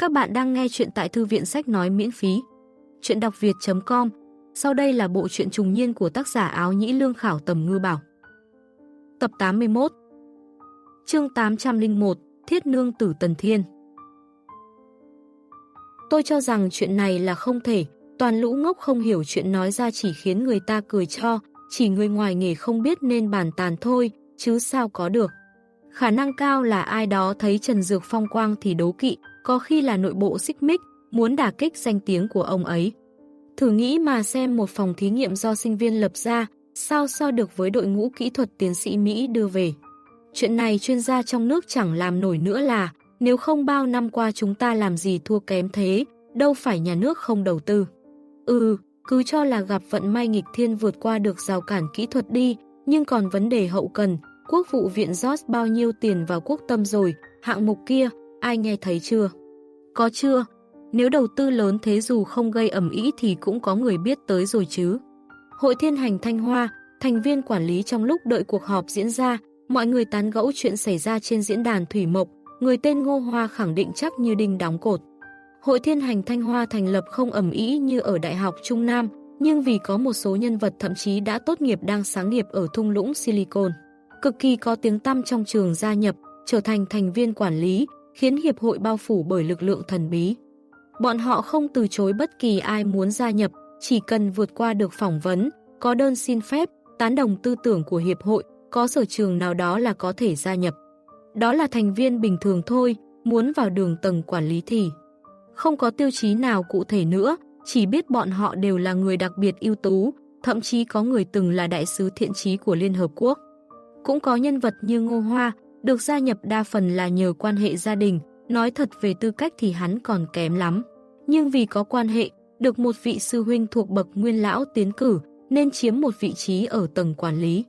Các bạn đang nghe chuyện tại thư viện sách nói miễn phí. Chuyện đọc việt.com Sau đây là bộ truyện trùng niên của tác giả áo nhĩ lương khảo tầm ngư bảo. Tập 81 Chương 801 Thiết nương tử Tần Thiên Tôi cho rằng chuyện này là không thể, toàn lũ ngốc không hiểu chuyện nói ra chỉ khiến người ta cười cho, chỉ người ngoài nghề không biết nên bàn tàn thôi, chứ sao có được. Khả năng cao là ai đó thấy Trần Dược phong quang thì đố kỵ, có khi là nội bộ xích mích, muốn đả kích danh tiếng của ông ấy. Thử nghĩ mà xem một phòng thí nghiệm do sinh viên lập ra, sao so được với đội ngũ kỹ thuật tiến sĩ Mỹ đưa về. Chuyện này chuyên gia trong nước chẳng làm nổi nữa là, nếu không bao năm qua chúng ta làm gì thua kém thế, đâu phải nhà nước không đầu tư. Ừ, cứ cho là gặp vận may nghịch thiên vượt qua được rào cản kỹ thuật đi, nhưng còn vấn đề hậu cần, quốc vụ viện rót bao nhiêu tiền vào quốc tâm rồi, hạng mục kia, ai nghe thấy chưa? Có chưa? Nếu đầu tư lớn thế dù không gây ẩm ý thì cũng có người biết tới rồi chứ. Hội Thiên Hành Thanh Hoa, thành viên quản lý trong lúc đợi cuộc họp diễn ra, mọi người tán gẫu chuyện xảy ra trên diễn đàn Thủy Mộc, người tên Ngô Hoa khẳng định chắc như đinh đóng cột. Hội Thiên Hành Thanh Hoa thành lập không ẩm ý như ở Đại học Trung Nam, nhưng vì có một số nhân vật thậm chí đã tốt nghiệp đang sáng nghiệp ở thung lũng Silicon. Cực kỳ có tiếng tăm trong trường gia nhập, trở thành thành viên quản lý, khiến hiệp hội bao phủ bởi lực lượng thần bí. Bọn họ không từ chối bất kỳ ai muốn gia nhập, chỉ cần vượt qua được phỏng vấn, có đơn xin phép, tán đồng tư tưởng của hiệp hội, có sở trường nào đó là có thể gia nhập. Đó là thành viên bình thường thôi, muốn vào đường tầng quản lý thì không có tiêu chí nào cụ thể nữa, chỉ biết bọn họ đều là người đặc biệt ưu tú, thậm chí có người từng là đại sứ thiện trí của Liên Hợp Quốc. Cũng có nhân vật như Ngô Hoa, được gia nhập đa phần là nhờ quan hệ gia đình, nói thật về tư cách thì hắn còn kém lắm. Nhưng vì có quan hệ, được một vị sư huynh thuộc bậc nguyên lão tiến cử, nên chiếm một vị trí ở tầng quản lý.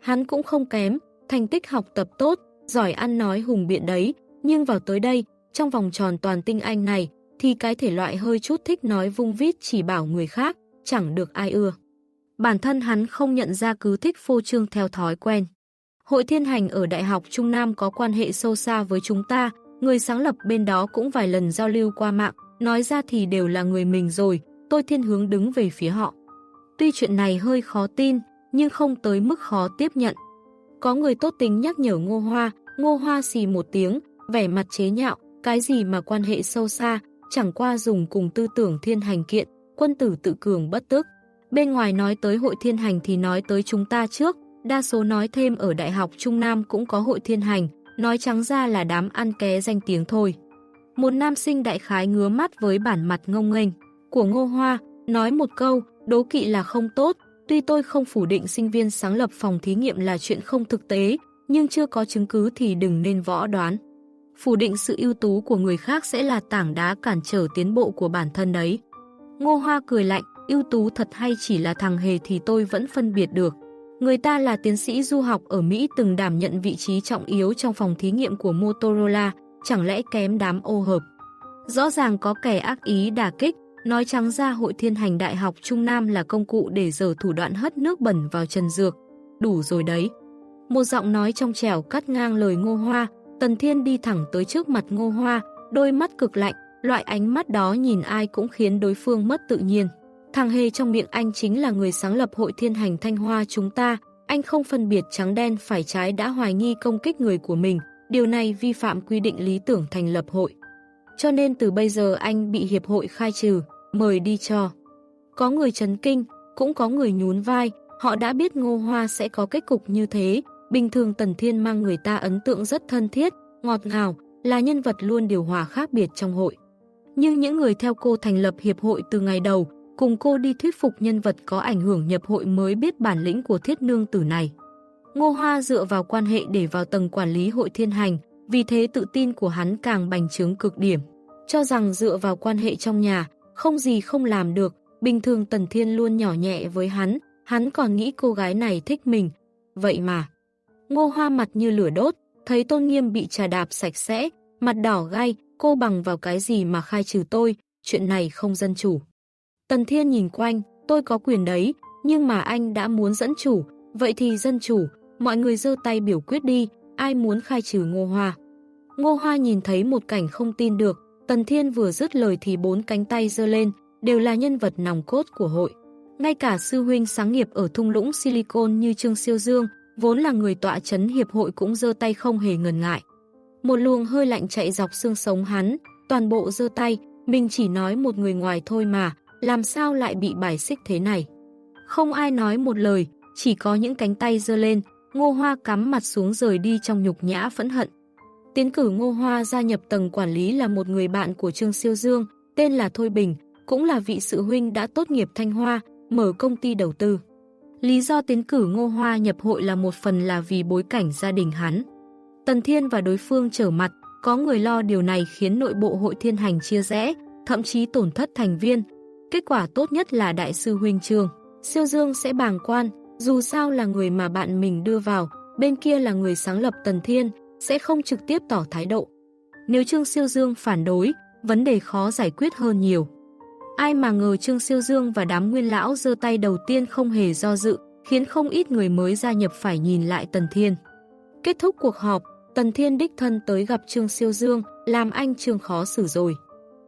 Hắn cũng không kém, thành tích học tập tốt, giỏi ăn nói hùng biện đấy, nhưng vào tới đây, trong vòng tròn toàn tinh anh này, thì cái thể loại hơi chút thích nói vung vít chỉ bảo người khác, chẳng được ai ưa. Bản thân hắn không nhận ra cứ thích phô trương theo thói quen. Hội Thiên Hành ở Đại học Trung Nam có quan hệ sâu xa với chúng ta, người sáng lập bên đó cũng vài lần giao lưu qua mạng, nói ra thì đều là người mình rồi, tôi thiên hướng đứng về phía họ. Tuy chuyện này hơi khó tin, nhưng không tới mức khó tiếp nhận. Có người tốt tính nhắc nhở Ngô Hoa, Ngô Hoa xì một tiếng, vẻ mặt chế nhạo, cái gì mà quan hệ sâu xa, chẳng qua dùng cùng tư tưởng thiên hành kiện, quân tử tự cường bất tức. Bên ngoài nói tới hội thiên hành thì nói tới chúng ta trước, Đa số nói thêm ở Đại học Trung Nam cũng có hội thiên hành, nói trắng ra là đám ăn ké danh tiếng thôi. Một nam sinh đại khái ngứa mắt với bản mặt ngông nghênh của Ngô Hoa, nói một câu, đố kỵ là không tốt, tuy tôi không phủ định sinh viên sáng lập phòng thí nghiệm là chuyện không thực tế, nhưng chưa có chứng cứ thì đừng nên võ đoán. Phủ định sự ưu tú của người khác sẽ là tảng đá cản trở tiến bộ của bản thân đấy. Ngô Hoa cười lạnh, ưu tú thật hay chỉ là thằng hề thì tôi vẫn phân biệt được. Người ta là tiến sĩ du học ở Mỹ từng đảm nhận vị trí trọng yếu trong phòng thí nghiệm của Motorola, chẳng lẽ kém đám ô hợp. Rõ ràng có kẻ ác ý đả kích, nói trắng ra Hội Thiên Hành Đại học Trung Nam là công cụ để dở thủ đoạn hất nước bẩn vào Trần Dược. Đủ rồi đấy. Một giọng nói trong trẻo cắt ngang lời Ngô Hoa, Tần Thiên đi thẳng tới trước mặt Ngô Hoa, đôi mắt cực lạnh, loại ánh mắt đó nhìn ai cũng khiến đối phương mất tự nhiên. Thằng Hề trong miệng anh chính là người sáng lập hội thiên hành Thanh Hoa chúng ta, anh không phân biệt trắng đen phải trái đã hoài nghi công kích người của mình, điều này vi phạm quy định lý tưởng thành lập hội. Cho nên từ bây giờ anh bị hiệp hội khai trừ, mời đi cho. Có người chấn kinh, cũng có người nhún vai, họ đã biết Ngô Hoa sẽ có kết cục như thế, bình thường Tần Thiên mang người ta ấn tượng rất thân thiết, ngọt ngào, là nhân vật luôn điều hòa khác biệt trong hội. Nhưng những người theo cô thành lập hiệp hội từ ngày đầu, cùng cô đi thuyết phục nhân vật có ảnh hưởng nhập hội mới biết bản lĩnh của thiết nương tử này. Ngô Hoa dựa vào quan hệ để vào tầng quản lý hội thiên hành, vì thế tự tin của hắn càng bành trướng cực điểm. Cho rằng dựa vào quan hệ trong nhà, không gì không làm được, bình thường Tần Thiên luôn nhỏ nhẹ với hắn, hắn còn nghĩ cô gái này thích mình. Vậy mà, Ngô Hoa mặt như lửa đốt, thấy tôn nghiêm bị trà đạp sạch sẽ, mặt đỏ gai, cô bằng vào cái gì mà khai trừ tôi, chuyện này không dân chủ. Tần Thiên nhìn quanh, tôi có quyền đấy, nhưng mà anh đã muốn dẫn chủ, vậy thì dân chủ, mọi người dơ tay biểu quyết đi, ai muốn khai trừ Ngô Hoa. Ngô Hoa nhìn thấy một cảnh không tin được, Tần Thiên vừa dứt lời thì bốn cánh tay dơ lên, đều là nhân vật nòng cốt của hội. Ngay cả sư huynh sáng nghiệp ở thung lũng Silicon như Trương Siêu Dương, vốn là người tọa chấn hiệp hội cũng dơ tay không hề ngần ngại. Một luồng hơi lạnh chạy dọc xương sống hắn, toàn bộ dơ tay, mình chỉ nói một người ngoài thôi mà, làm sao lại bị bài xích thế này. Không ai nói một lời, chỉ có những cánh tay dơ lên, ngô hoa cắm mặt xuống rời đi trong nhục nhã phẫn hận. Tiến cử ngô hoa gia nhập tầng quản lý là một người bạn của Trương Siêu Dương, tên là Thôi Bình, cũng là vị sự huynh đã tốt nghiệp Thanh Hoa, mở công ty đầu tư. Lý do tiến cử Ngô Hoa nhập hội là một phần là vì bối cảnh gia đình hắn. Tần Thiên và đối phương trở mặt, có người lo điều này khiến nội bộ hội thiên hành chia rẽ, thậm chí tổn thất thành viên. Kết quả tốt nhất là đại sư huynh trường. Siêu Dương sẽ bàng quan, dù sao là người mà bạn mình đưa vào, bên kia là người sáng lập Tần Thiên, sẽ không trực tiếp tỏ thái độ. Nếu Trương Siêu Dương phản đối, vấn đề khó giải quyết hơn nhiều. Ai mà ngờ Trương Siêu Dương và đám nguyên lão giơ tay đầu tiên không hề do dự, khiến không ít người mới gia nhập phải nhìn lại Tần Thiên. Kết thúc cuộc họp, Tần Thiên đích thân tới gặp Trương Siêu Dương, làm anh Trương khó xử rồi.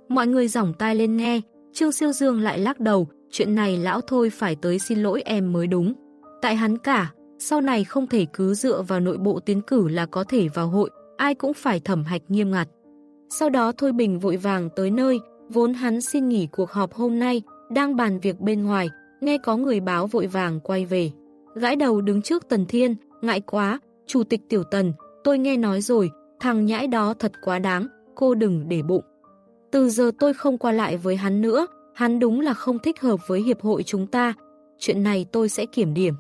Mọi người giỏng tai lên nghe, Trương Siêu Dương lại lắc đầu, chuyện này lão thôi phải tới xin lỗi em mới đúng. Tại hắn cả, sau này không thể cứ dựa vào nội bộ tiến cử là có thể vào hội, ai cũng phải thẩm hạch nghiêm ngặt. Sau đó Thôi Bình vội vàng tới nơi, Vốn hắn xin nghỉ cuộc họp hôm nay, đang bàn việc bên ngoài, nghe có người báo vội vàng quay về. Gãi đầu đứng trước Tần Thiên, ngại quá, Chủ tịch Tiểu Tần, tôi nghe nói rồi, thằng nhãi đó thật quá đáng, cô đừng để bụng. Từ giờ tôi không qua lại với hắn nữa, hắn đúng là không thích hợp với hiệp hội chúng ta. Chuyện này tôi sẽ kiểm điểm.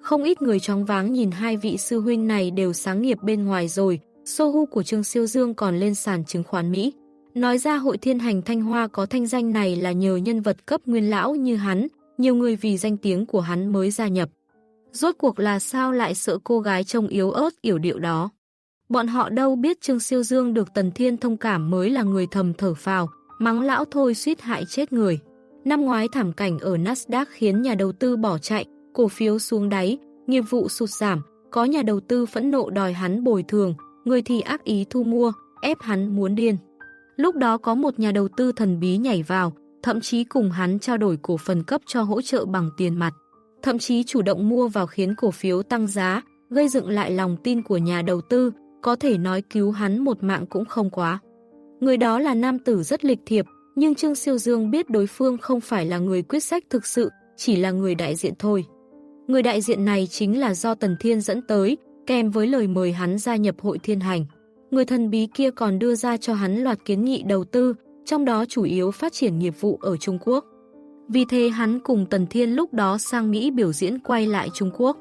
Không ít người chóng váng nhìn hai vị sư huynh này đều sáng nghiệp bên ngoài rồi, Sohu của Trương Siêu Dương còn lên sàn chứng khoán Mỹ. Nói ra hội thiên hành Thanh Hoa có thanh danh này là nhờ nhân vật cấp nguyên lão như hắn, nhiều người vì danh tiếng của hắn mới gia nhập. Rốt cuộc là sao lại sợ cô gái trông yếu ớt yểu điệu đó. Bọn họ đâu biết Trương Siêu Dương được Tần Thiên thông cảm mới là người thầm thở phào, mắng lão thôi suýt hại chết người. Năm ngoái thảm cảnh ở Nasdaq khiến nhà đầu tư bỏ chạy, cổ phiếu xuống đáy, nghiệp vụ sụt giảm, có nhà đầu tư phẫn nộ đòi hắn bồi thường, người thì ác ý thu mua, ép hắn muốn điên. Lúc đó có một nhà đầu tư thần bí nhảy vào, thậm chí cùng hắn trao đổi cổ phần cấp cho hỗ trợ bằng tiền mặt. Thậm chí chủ động mua vào khiến cổ phiếu tăng giá, gây dựng lại lòng tin của nhà đầu tư, có thể nói cứu hắn một mạng cũng không quá. Người đó là nam tử rất lịch thiệp, nhưng Trương Siêu Dương biết đối phương không phải là người quyết sách thực sự, chỉ là người đại diện thôi. Người đại diện này chính là do Tần Thiên dẫn tới, kèm với lời mời hắn gia nhập hội thiên hành người thần bí kia còn đưa ra cho hắn loạt kiến nghị đầu tư, trong đó chủ yếu phát triển nghiệp vụ ở Trung Quốc. Vì thế hắn cùng Tần Thiên lúc đó sang Mỹ biểu diễn quay lại Trung Quốc.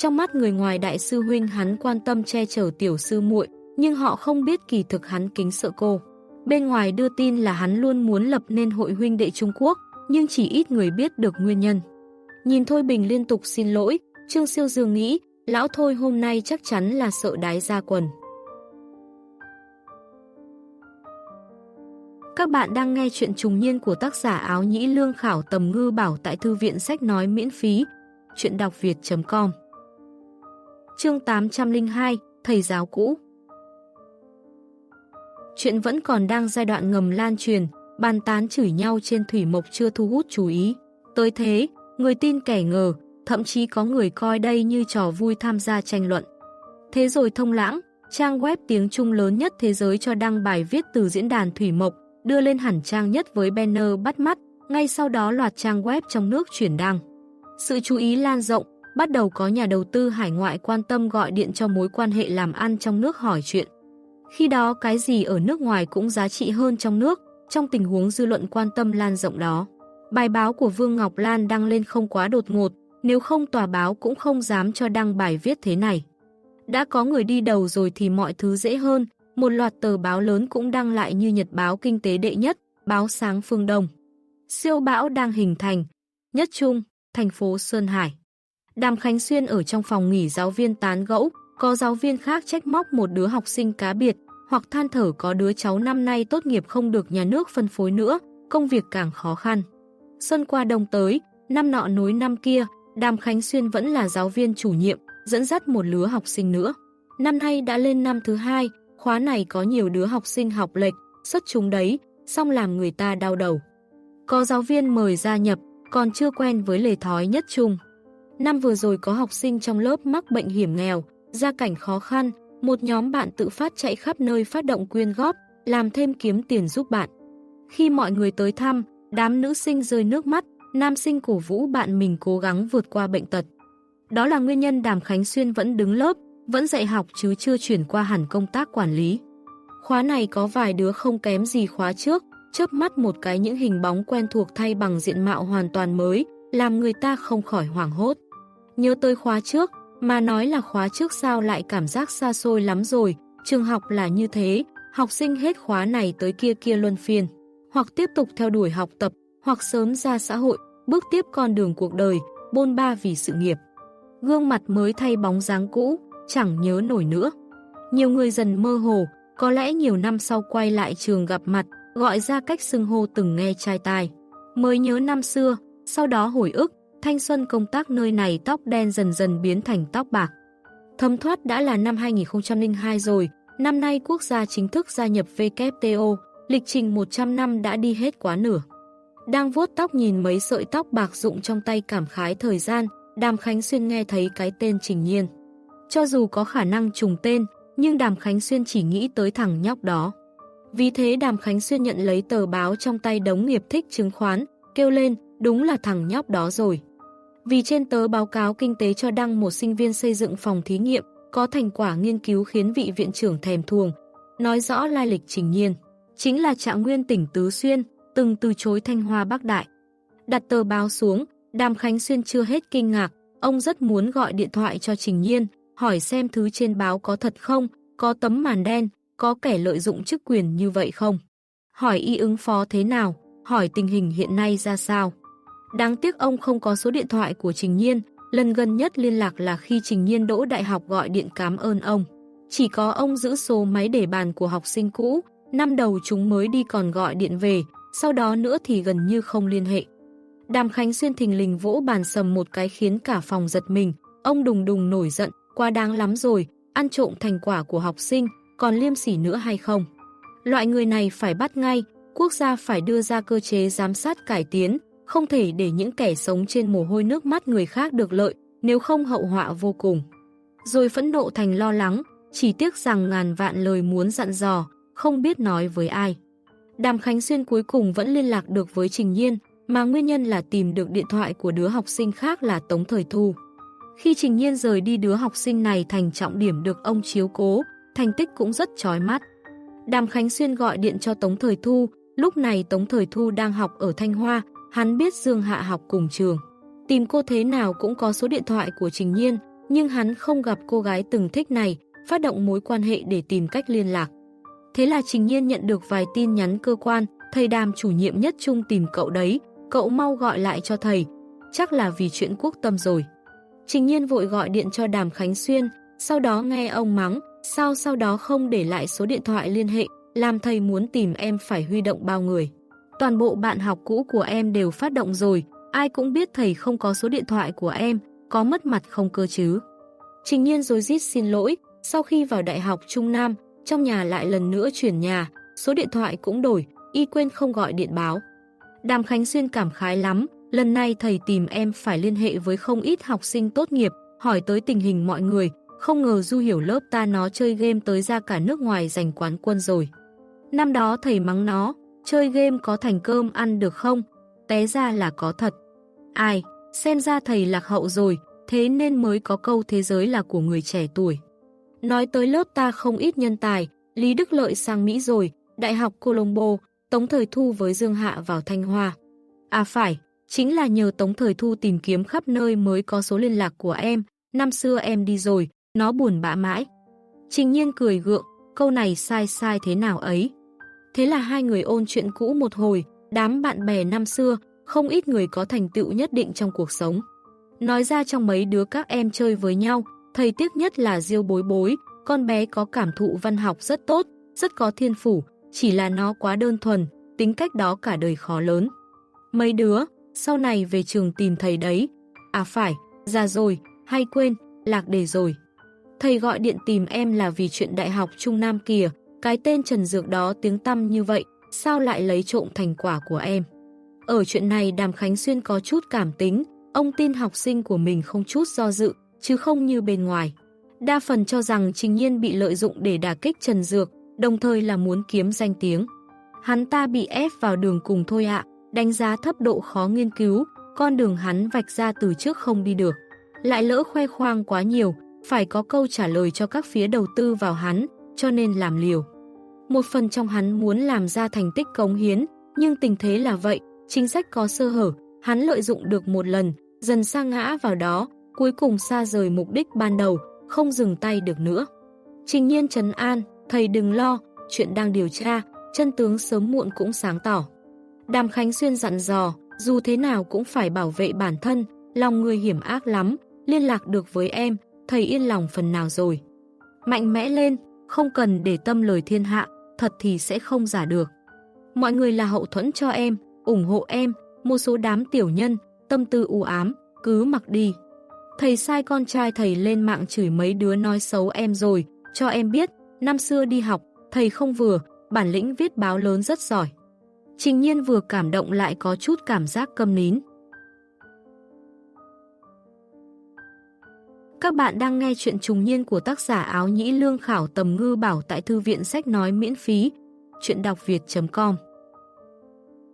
Trong mắt người ngoài đại sư huynh hắn quan tâm che chở tiểu sư muội, nhưng họ không biết kỳ thực hắn kính sợ cô. Bên ngoài đưa tin là hắn luôn muốn lập nên hội huynh đệ Trung Quốc, nhưng chỉ ít người biết được nguyên nhân. Nhìn Thôi Bình liên tục xin lỗi, Trương Siêu Dương nghĩ, lão Thôi hôm nay chắc chắn là sợ đái ra quần. Các bạn đang nghe chuyện trùng niên của tác giả áo nhĩ lương khảo tầm ngư bảo tại thư viện sách nói miễn phí. Chuyện đọc việt.com Chương 802 Thầy giáo cũ Chuyện vẫn còn đang giai đoạn ngầm lan truyền, bàn tán chửi nhau trên thủy mộc chưa thu hút chú ý. Tới thế, người tin kẻ ngờ, thậm chí có người coi đây như trò vui tham gia tranh luận. Thế rồi thông lãng, trang web tiếng Trung lớn nhất thế giới cho đăng bài viết từ diễn đàn Thủy Mộc, đưa lên hẳn trang nhất với banner bắt mắt, ngay sau đó loạt trang web trong nước chuyển đăng. Sự chú ý lan rộng, bắt đầu có nhà đầu tư hải ngoại quan tâm gọi điện cho mối quan hệ làm ăn trong nước hỏi chuyện. Khi đó cái gì ở nước ngoài cũng giá trị hơn trong nước, trong tình huống dư luận quan tâm lan rộng đó. Bài báo của Vương Ngọc Lan đăng lên không quá đột ngột, nếu không tòa báo cũng không dám cho đăng bài viết thế này. Đã có người đi đầu rồi thì mọi thứ dễ hơn, một loạt tờ báo lớn cũng đăng lại như Nhật báo Kinh tế đệ nhất, báo sáng phương Đông. Siêu bão đang hình thành. Nhất Trung, thành phố Sơn Hải. Đàm Khánh Xuyên ở trong phòng nghỉ giáo viên tán gẫu, có giáo viên khác trách móc một đứa học sinh cá biệt, hoặc than thở có đứa cháu năm nay tốt nghiệp không được nhà nước phân phối nữa, công việc càng khó khăn. Xuân qua đông tới, năm nọ nối năm kia, Đàm Khánh Xuyên vẫn là giáo viên chủ nhiệm, dẫn dắt một lứa học sinh nữa. Năm nay đã lên năm thứ hai, Khóa này có nhiều đứa học sinh học lệch, xuất chúng đấy, xong làm người ta đau đầu. Có giáo viên mời gia nhập, còn chưa quen với lề thói nhất chung. Năm vừa rồi có học sinh trong lớp mắc bệnh hiểm nghèo, gia cảnh khó khăn, một nhóm bạn tự phát chạy khắp nơi phát động quyên góp, làm thêm kiếm tiền giúp bạn. Khi mọi người tới thăm, đám nữ sinh rơi nước mắt, nam sinh cổ vũ bạn mình cố gắng vượt qua bệnh tật. Đó là nguyên nhân Đàm Khánh Xuyên vẫn đứng lớp, vẫn dạy học chứ chưa chuyển qua hẳn công tác quản lý. Khóa này có vài đứa không kém gì khóa trước, chớp mắt một cái những hình bóng quen thuộc thay bằng diện mạo hoàn toàn mới, làm người ta không khỏi hoảng hốt. Nhớ tới khóa trước, mà nói là khóa trước sao lại cảm giác xa xôi lắm rồi, trường học là như thế, học sinh hết khóa này tới kia kia luân phiên, hoặc tiếp tục theo đuổi học tập, hoặc sớm ra xã hội, bước tiếp con đường cuộc đời, bôn ba vì sự nghiệp. Gương mặt mới thay bóng dáng cũ, chẳng nhớ nổi nữa. Nhiều người dần mơ hồ, có lẽ nhiều năm sau quay lại trường gặp mặt, gọi ra cách xưng hô từng nghe trai tai. Mới nhớ năm xưa, sau đó hồi ức, thanh xuân công tác nơi này tóc đen dần dần biến thành tóc bạc. Thấm thoát đã là năm 2002 rồi, năm nay quốc gia chính thức gia nhập WTO, lịch trình 100 năm đã đi hết quá nửa. Đang vuốt tóc nhìn mấy sợi tóc bạc rụng trong tay cảm khái thời gian, Đàm Khánh Xuyên nghe thấy cái tên Trình Nhiên. Cho dù có khả năng trùng tên, nhưng Đàm Khánh Xuyên chỉ nghĩ tới thằng nhóc đó. Vì thế Đàm Khánh Xuyên nhận lấy tờ báo trong tay đống nghiệp thích chứng khoán, kêu lên, đúng là thằng nhóc đó rồi. Vì trên tờ báo cáo kinh tế cho đăng một sinh viên xây dựng phòng thí nghiệm, có thành quả nghiên cứu khiến vị viện trưởng thèm thuồng, nói rõ lai lịch trình nhiên. Chính là trạng nguyên tỉnh Tứ Xuyên, từng từ chối Thanh Hoa Bắc Đại. Đặt tờ báo xuống, Đàm Khánh Xuyên chưa hết kinh ngạc, ông rất muốn gọi điện thoại cho Trình Nhiên, hỏi xem thứ trên báo có thật không, có tấm màn đen, có kẻ lợi dụng chức quyền như vậy không? Hỏi y ứng phó thế nào? Hỏi tình hình hiện nay ra sao? Đáng tiếc ông không có số điện thoại của Trình Nhiên, lần gần nhất liên lạc là khi Trình Nhiên đỗ đại học gọi điện cảm ơn ông. Chỉ có ông giữ số máy để bàn của học sinh cũ, năm đầu chúng mới đi còn gọi điện về, sau đó nữa thì gần như không liên hệ. Đàm Khánh Xuyên thình lình vỗ bàn sầm một cái khiến cả phòng giật mình, ông đùng đùng nổi giận, quá đáng lắm rồi, ăn trộm thành quả của học sinh, còn liêm sỉ nữa hay không? Loại người này phải bắt ngay, quốc gia phải đưa ra cơ chế giám sát cải tiến, không thể để những kẻ sống trên mồ hôi nước mắt người khác được lợi, nếu không hậu họa vô cùng. Rồi phẫn nộ thành lo lắng, chỉ tiếc rằng ngàn vạn lời muốn dặn dò, không biết nói với ai. Đàm Khánh Xuyên cuối cùng vẫn liên lạc được với Trình Nhiên, mà nguyên nhân là tìm được điện thoại của đứa học sinh khác là Tống Thời Thu. Khi Trình Nhiên rời đi đứa học sinh này thành trọng điểm được ông chiếu cố, thành tích cũng rất chói mắt. Đàm Khánh Xuyên gọi điện cho Tống Thời Thu, lúc này Tống Thời Thu đang học ở Thanh Hoa, hắn biết Dương Hạ học cùng trường. Tìm cô thế nào cũng có số điện thoại của Trình Nhiên, nhưng hắn không gặp cô gái từng thích này, phát động mối quan hệ để tìm cách liên lạc. Thế là Trình Nhiên nhận được vài tin nhắn cơ quan, thầy đàm chủ nhiệm nhất trung tìm cậu đấy, cậu mau gọi lại cho thầy, chắc là vì chuyện quốc tâm rồi. Trình Nhiên vội gọi điện cho Đàm Khánh Xuyên, sau đó nghe ông mắng, sao sau đó không để lại số điện thoại liên hệ, làm thầy muốn tìm em phải huy động bao người. Toàn bộ bạn học cũ của em đều phát động rồi, ai cũng biết thầy không có số điện thoại của em, có mất mặt không cơ chứ. Trình Nhiên rồi rít xin lỗi, sau khi vào Đại học Trung Nam, trong nhà lại lần nữa chuyển nhà, số điện thoại cũng đổi, y quên không gọi điện báo. Đàm Khánh Xuyên cảm khái lắm, lần này thầy tìm em phải liên hệ với không ít học sinh tốt nghiệp, hỏi tới tình hình mọi người, không ngờ Du hiểu lớp ta nó chơi game tới ra cả nước ngoài giành quán quân rồi. Năm đó thầy mắng nó, chơi game có thành cơm ăn được không? Té ra là có thật. Ai, xem ra thầy lạc hậu rồi, thế nên mới có câu thế giới là của người trẻ tuổi. Nói tới lớp ta không ít nhân tài, Lý Đức Lợi sang Mỹ rồi, Đại học Colombo, Tống Thời Thu với Dương Hạ vào Thanh Hoa. À phải, chính là nhờ Tống Thời Thu tìm kiếm khắp nơi mới có số liên lạc của em, năm xưa em đi rồi, nó buồn bã mãi. Trình nhiên cười gượng, câu này sai sai thế nào ấy. Thế là hai người ôn chuyện cũ một hồi, đám bạn bè năm xưa, không ít người có thành tựu nhất định trong cuộc sống. Nói ra trong mấy đứa các em chơi với nhau, thầy tiếc nhất là Diêu bối bối, con bé có cảm thụ văn học rất tốt, rất có thiên phủ, chỉ là nó quá đơn thuần, tính cách đó cả đời khó lớn. Mấy đứa, sau này về trường tìm thầy đấy. À phải, ra rồi, hay quên, lạc đề rồi. Thầy gọi điện tìm em là vì chuyện đại học Trung Nam kìa, cái tên Trần Dược đó tiếng tăm như vậy, sao lại lấy trộm thành quả của em? Ở chuyện này Đàm Khánh Xuyên có chút cảm tính, ông tin học sinh của mình không chút do dự, chứ không như bên ngoài. Đa phần cho rằng Trình Nhiên bị lợi dụng để đả kích Trần Dược, đồng thời là muốn kiếm danh tiếng. Hắn ta bị ép vào đường cùng thôi ạ, đánh giá thấp độ khó nghiên cứu, con đường hắn vạch ra từ trước không đi được. Lại lỡ khoe khoang quá nhiều, phải có câu trả lời cho các phía đầu tư vào hắn, cho nên làm liều. Một phần trong hắn muốn làm ra thành tích cống hiến, nhưng tình thế là vậy, chính sách có sơ hở, hắn lợi dụng được một lần, dần sa ngã vào đó, cuối cùng xa rời mục đích ban đầu, không dừng tay được nữa. Trình nhiên trấn an, thầy đừng lo, chuyện đang điều tra, chân tướng sớm muộn cũng sáng tỏ. Đàm Khánh Xuyên dặn dò, dù thế nào cũng phải bảo vệ bản thân, lòng người hiểm ác lắm, liên lạc được với em, thầy yên lòng phần nào rồi. Mạnh mẽ lên, không cần để tâm lời thiên hạ, thật thì sẽ không giả được. Mọi người là hậu thuẫn cho em, ủng hộ em, một số đám tiểu nhân, tâm tư u ám, cứ mặc đi. Thầy sai con trai thầy lên mạng chửi mấy đứa nói xấu em rồi, cho em biết, năm xưa đi học, thầy không vừa, bản lĩnh viết báo lớn rất giỏi. Trình nhiên vừa cảm động lại có chút cảm giác câm nín. Các bạn đang nghe chuyện trùng niên của tác giả áo nhĩ lương khảo tầm ngư bảo tại thư viện sách nói miễn phí. Chuyện đọc việt.com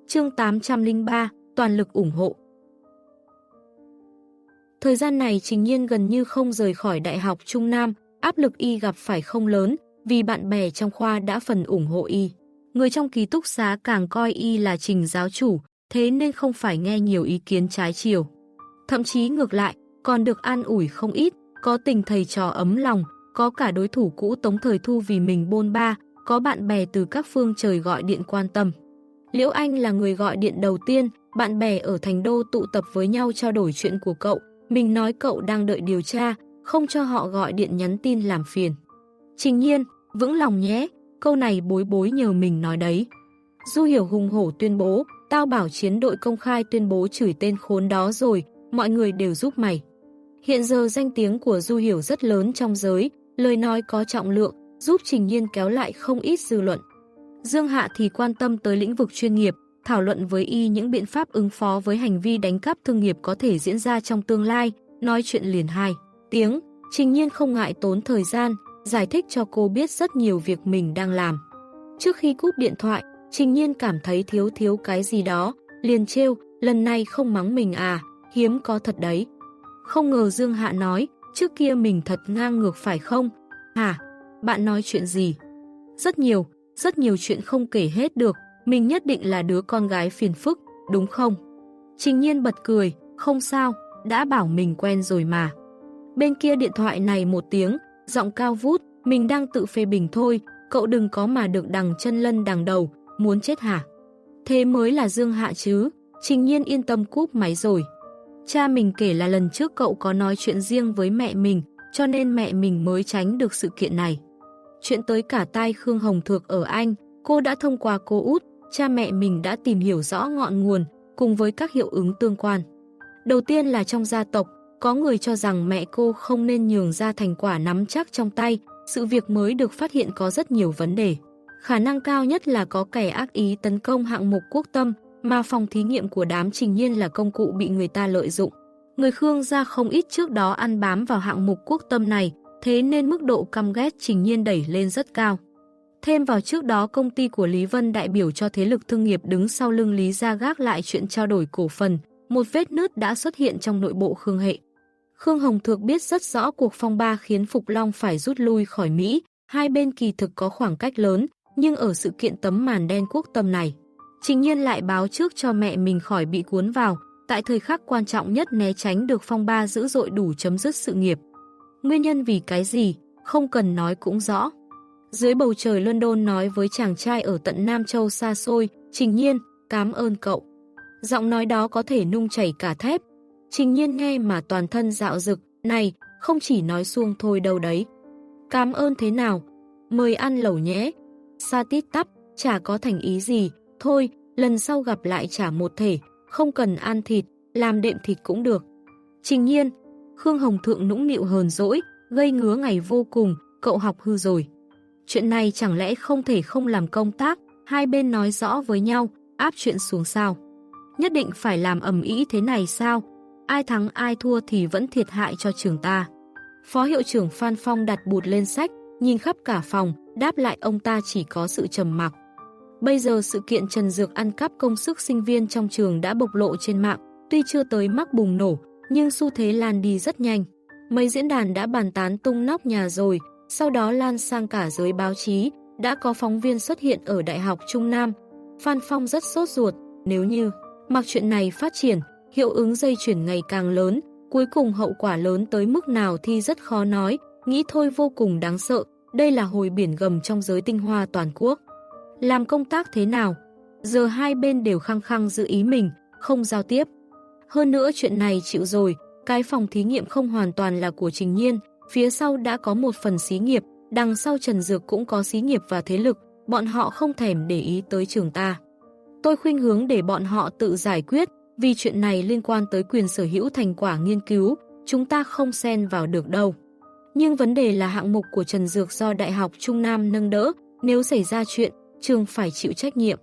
Chương 803 Toàn lực ủng hộ Thời gian này Trình Nhiên gần như không rời khỏi Đại học Trung Nam, áp lực y gặp phải không lớn, vì bạn bè trong khoa đã phần ủng hộ y. Người trong ký túc xá càng coi y là trình giáo chủ, thế nên không phải nghe nhiều ý kiến trái chiều. Thậm chí ngược lại, còn được an ủi không ít, có tình thầy trò ấm lòng, có cả đối thủ cũ Tống Thời Thu vì mình bôn ba, có bạn bè từ các phương trời gọi điện quan tâm. Liễu Anh là người gọi điện đầu tiên, bạn bè ở Thành Đô tụ tập với nhau trao đổi chuyện của cậu. Mình nói cậu đang đợi điều tra, không cho họ gọi điện nhắn tin làm phiền. Trình nhiên, vững lòng nhé, câu này bối bối nhờ mình nói đấy. Du hiểu hùng hổ tuyên bố, tao bảo chiến đội công khai tuyên bố chửi tên khốn đó rồi, mọi người đều giúp mày. Hiện giờ danh tiếng của Du Hiểu rất lớn trong giới, lời nói có trọng lượng, giúp Trình Nhiên kéo lại không ít dư luận. Dương Hạ thì quan tâm tới lĩnh vực chuyên nghiệp, thảo luận với y những biện pháp ứng phó với hành vi đánh cắp thương nghiệp có thể diễn ra trong tương lai, nói chuyện liền hai. Tiếng, Trình Nhiên không ngại tốn thời gian, giải thích cho cô biết rất nhiều việc mình đang làm. Trước khi cúp điện thoại, Trình Nhiên cảm thấy thiếu thiếu cái gì đó, liền trêu, lần này không mắng mình à, hiếm có thật đấy. Không ngờ Dương Hạ nói, trước kia mình thật ngang ngược phải không? Hả? Bạn nói chuyện gì? Rất nhiều, rất nhiều chuyện không kể hết được, mình nhất định là đứa con gái phiền phức, đúng không? Trình nhiên bật cười, không sao, đã bảo mình quen rồi mà. Bên kia điện thoại này một tiếng, giọng cao vút, mình đang tự phê bình thôi, cậu đừng có mà được đằng chân lân đằng đầu, muốn chết hả? Thế mới là Dương Hạ chứ, trình nhiên yên tâm cúp máy rồi. Cha mình kể là lần trước cậu có nói chuyện riêng với mẹ mình, cho nên mẹ mình mới tránh được sự kiện này. Chuyện tới cả tai Khương Hồng Thược ở Anh, cô đã thông qua cô út, cha mẹ mình đã tìm hiểu rõ ngọn nguồn, cùng với các hiệu ứng tương quan. Đầu tiên là trong gia tộc, có người cho rằng mẹ cô không nên nhường ra thành quả nắm chắc trong tay, sự việc mới được phát hiện có rất nhiều vấn đề. Khả năng cao nhất là có kẻ ác ý tấn công hạng mục quốc tâm, mà phòng thí nghiệm của đám trình nhiên là công cụ bị người ta lợi dụng. Người Khương gia không ít trước đó ăn bám vào hạng mục quốc tâm này, thế nên mức độ căm ghét trình nhiên đẩy lên rất cao. Thêm vào trước đó công ty của Lý Vân đại biểu cho thế lực thương nghiệp đứng sau lưng Lý Gia gác lại chuyện trao đổi cổ phần, một vết nứt đã xuất hiện trong nội bộ Khương hệ. Khương Hồng Thược biết rất rõ cuộc phong ba khiến Phục Long phải rút lui khỏi Mỹ, hai bên kỳ thực có khoảng cách lớn, nhưng ở sự kiện tấm màn đen quốc tâm này, Trình nhiên lại báo trước cho mẹ mình khỏi bị cuốn vào, tại thời khắc quan trọng nhất né tránh được phong ba dữ dội đủ chấm dứt sự nghiệp. Nguyên nhân vì cái gì, không cần nói cũng rõ. Dưới bầu trời London nói với chàng trai ở tận Nam Châu xa xôi, Trình Nhiên, cảm ơn cậu. Giọng nói đó có thể nung chảy cả thép. Trình Nhiên nghe mà toàn thân dạo rực, này, không chỉ nói xuông thôi đâu đấy. Cảm ơn thế nào? Mời ăn lẩu nhé. Sa tít tắp, chả có thành ý gì, Thôi, lần sau gặp lại trả một thể, không cần ăn thịt, làm đệm thịt cũng được. Trình nhiên, Khương Hồng Thượng nũng nịu hờn dỗi, gây ngứa ngày vô cùng, cậu học hư rồi. chuyện này chẳng lẽ không thể không làm công tác, hai bên nói rõ với nhau, áp chuyện xuống sao? Nhất định phải làm ẩm ý thế này sao? Ai thắng ai thua thì vẫn thiệt hại cho trường ta. Phó hiệu trưởng Phan Phong đặt bụt lên sách, nhìn khắp cả phòng, đáp lại ông ta chỉ có sự trầm mặc. Bây giờ sự kiện Trần Dược ăn cắp công sức sinh viên trong trường đã bộc lộ trên mạng, tuy chưa tới mắc bùng nổ, nhưng xu thế lan đi rất nhanh. Mấy diễn đàn đã bàn tán tung nóc nhà rồi, sau đó lan sang cả giới báo chí, đã có phóng viên xuất hiện ở Đại học Trung Nam. Phan Phong rất sốt ruột, nếu như mặc chuyện này phát triển, hiệu ứng dây chuyển ngày càng lớn, cuối cùng hậu quả lớn tới mức nào thì rất khó nói, nghĩ thôi vô cùng đáng sợ, đây là hồi biển gầm trong giới tinh hoa toàn quốc. Làm công tác thế nào? Giờ hai bên đều khăng khăng giữ ý mình, không giao tiếp. Hơn nữa chuyện này chịu rồi, cái phòng thí nghiệm không hoàn toàn là của Trình Nhiên, phía sau đã có một phần xí nghiệp, đằng sau Trần Dược cũng có xí nghiệp và thế lực, bọn họ không thèm để ý tới trường ta. Tôi khuyên hướng để bọn họ tự giải quyết, vì chuyện này liên quan tới quyền sở hữu thành quả nghiên cứu, chúng ta không xen vào được đâu. Nhưng vấn đề là hạng mục của Trần Dược do Đại học Trung Nam nâng đỡ, nếu xảy ra chuyện, trường phải chịu trách nhiệm.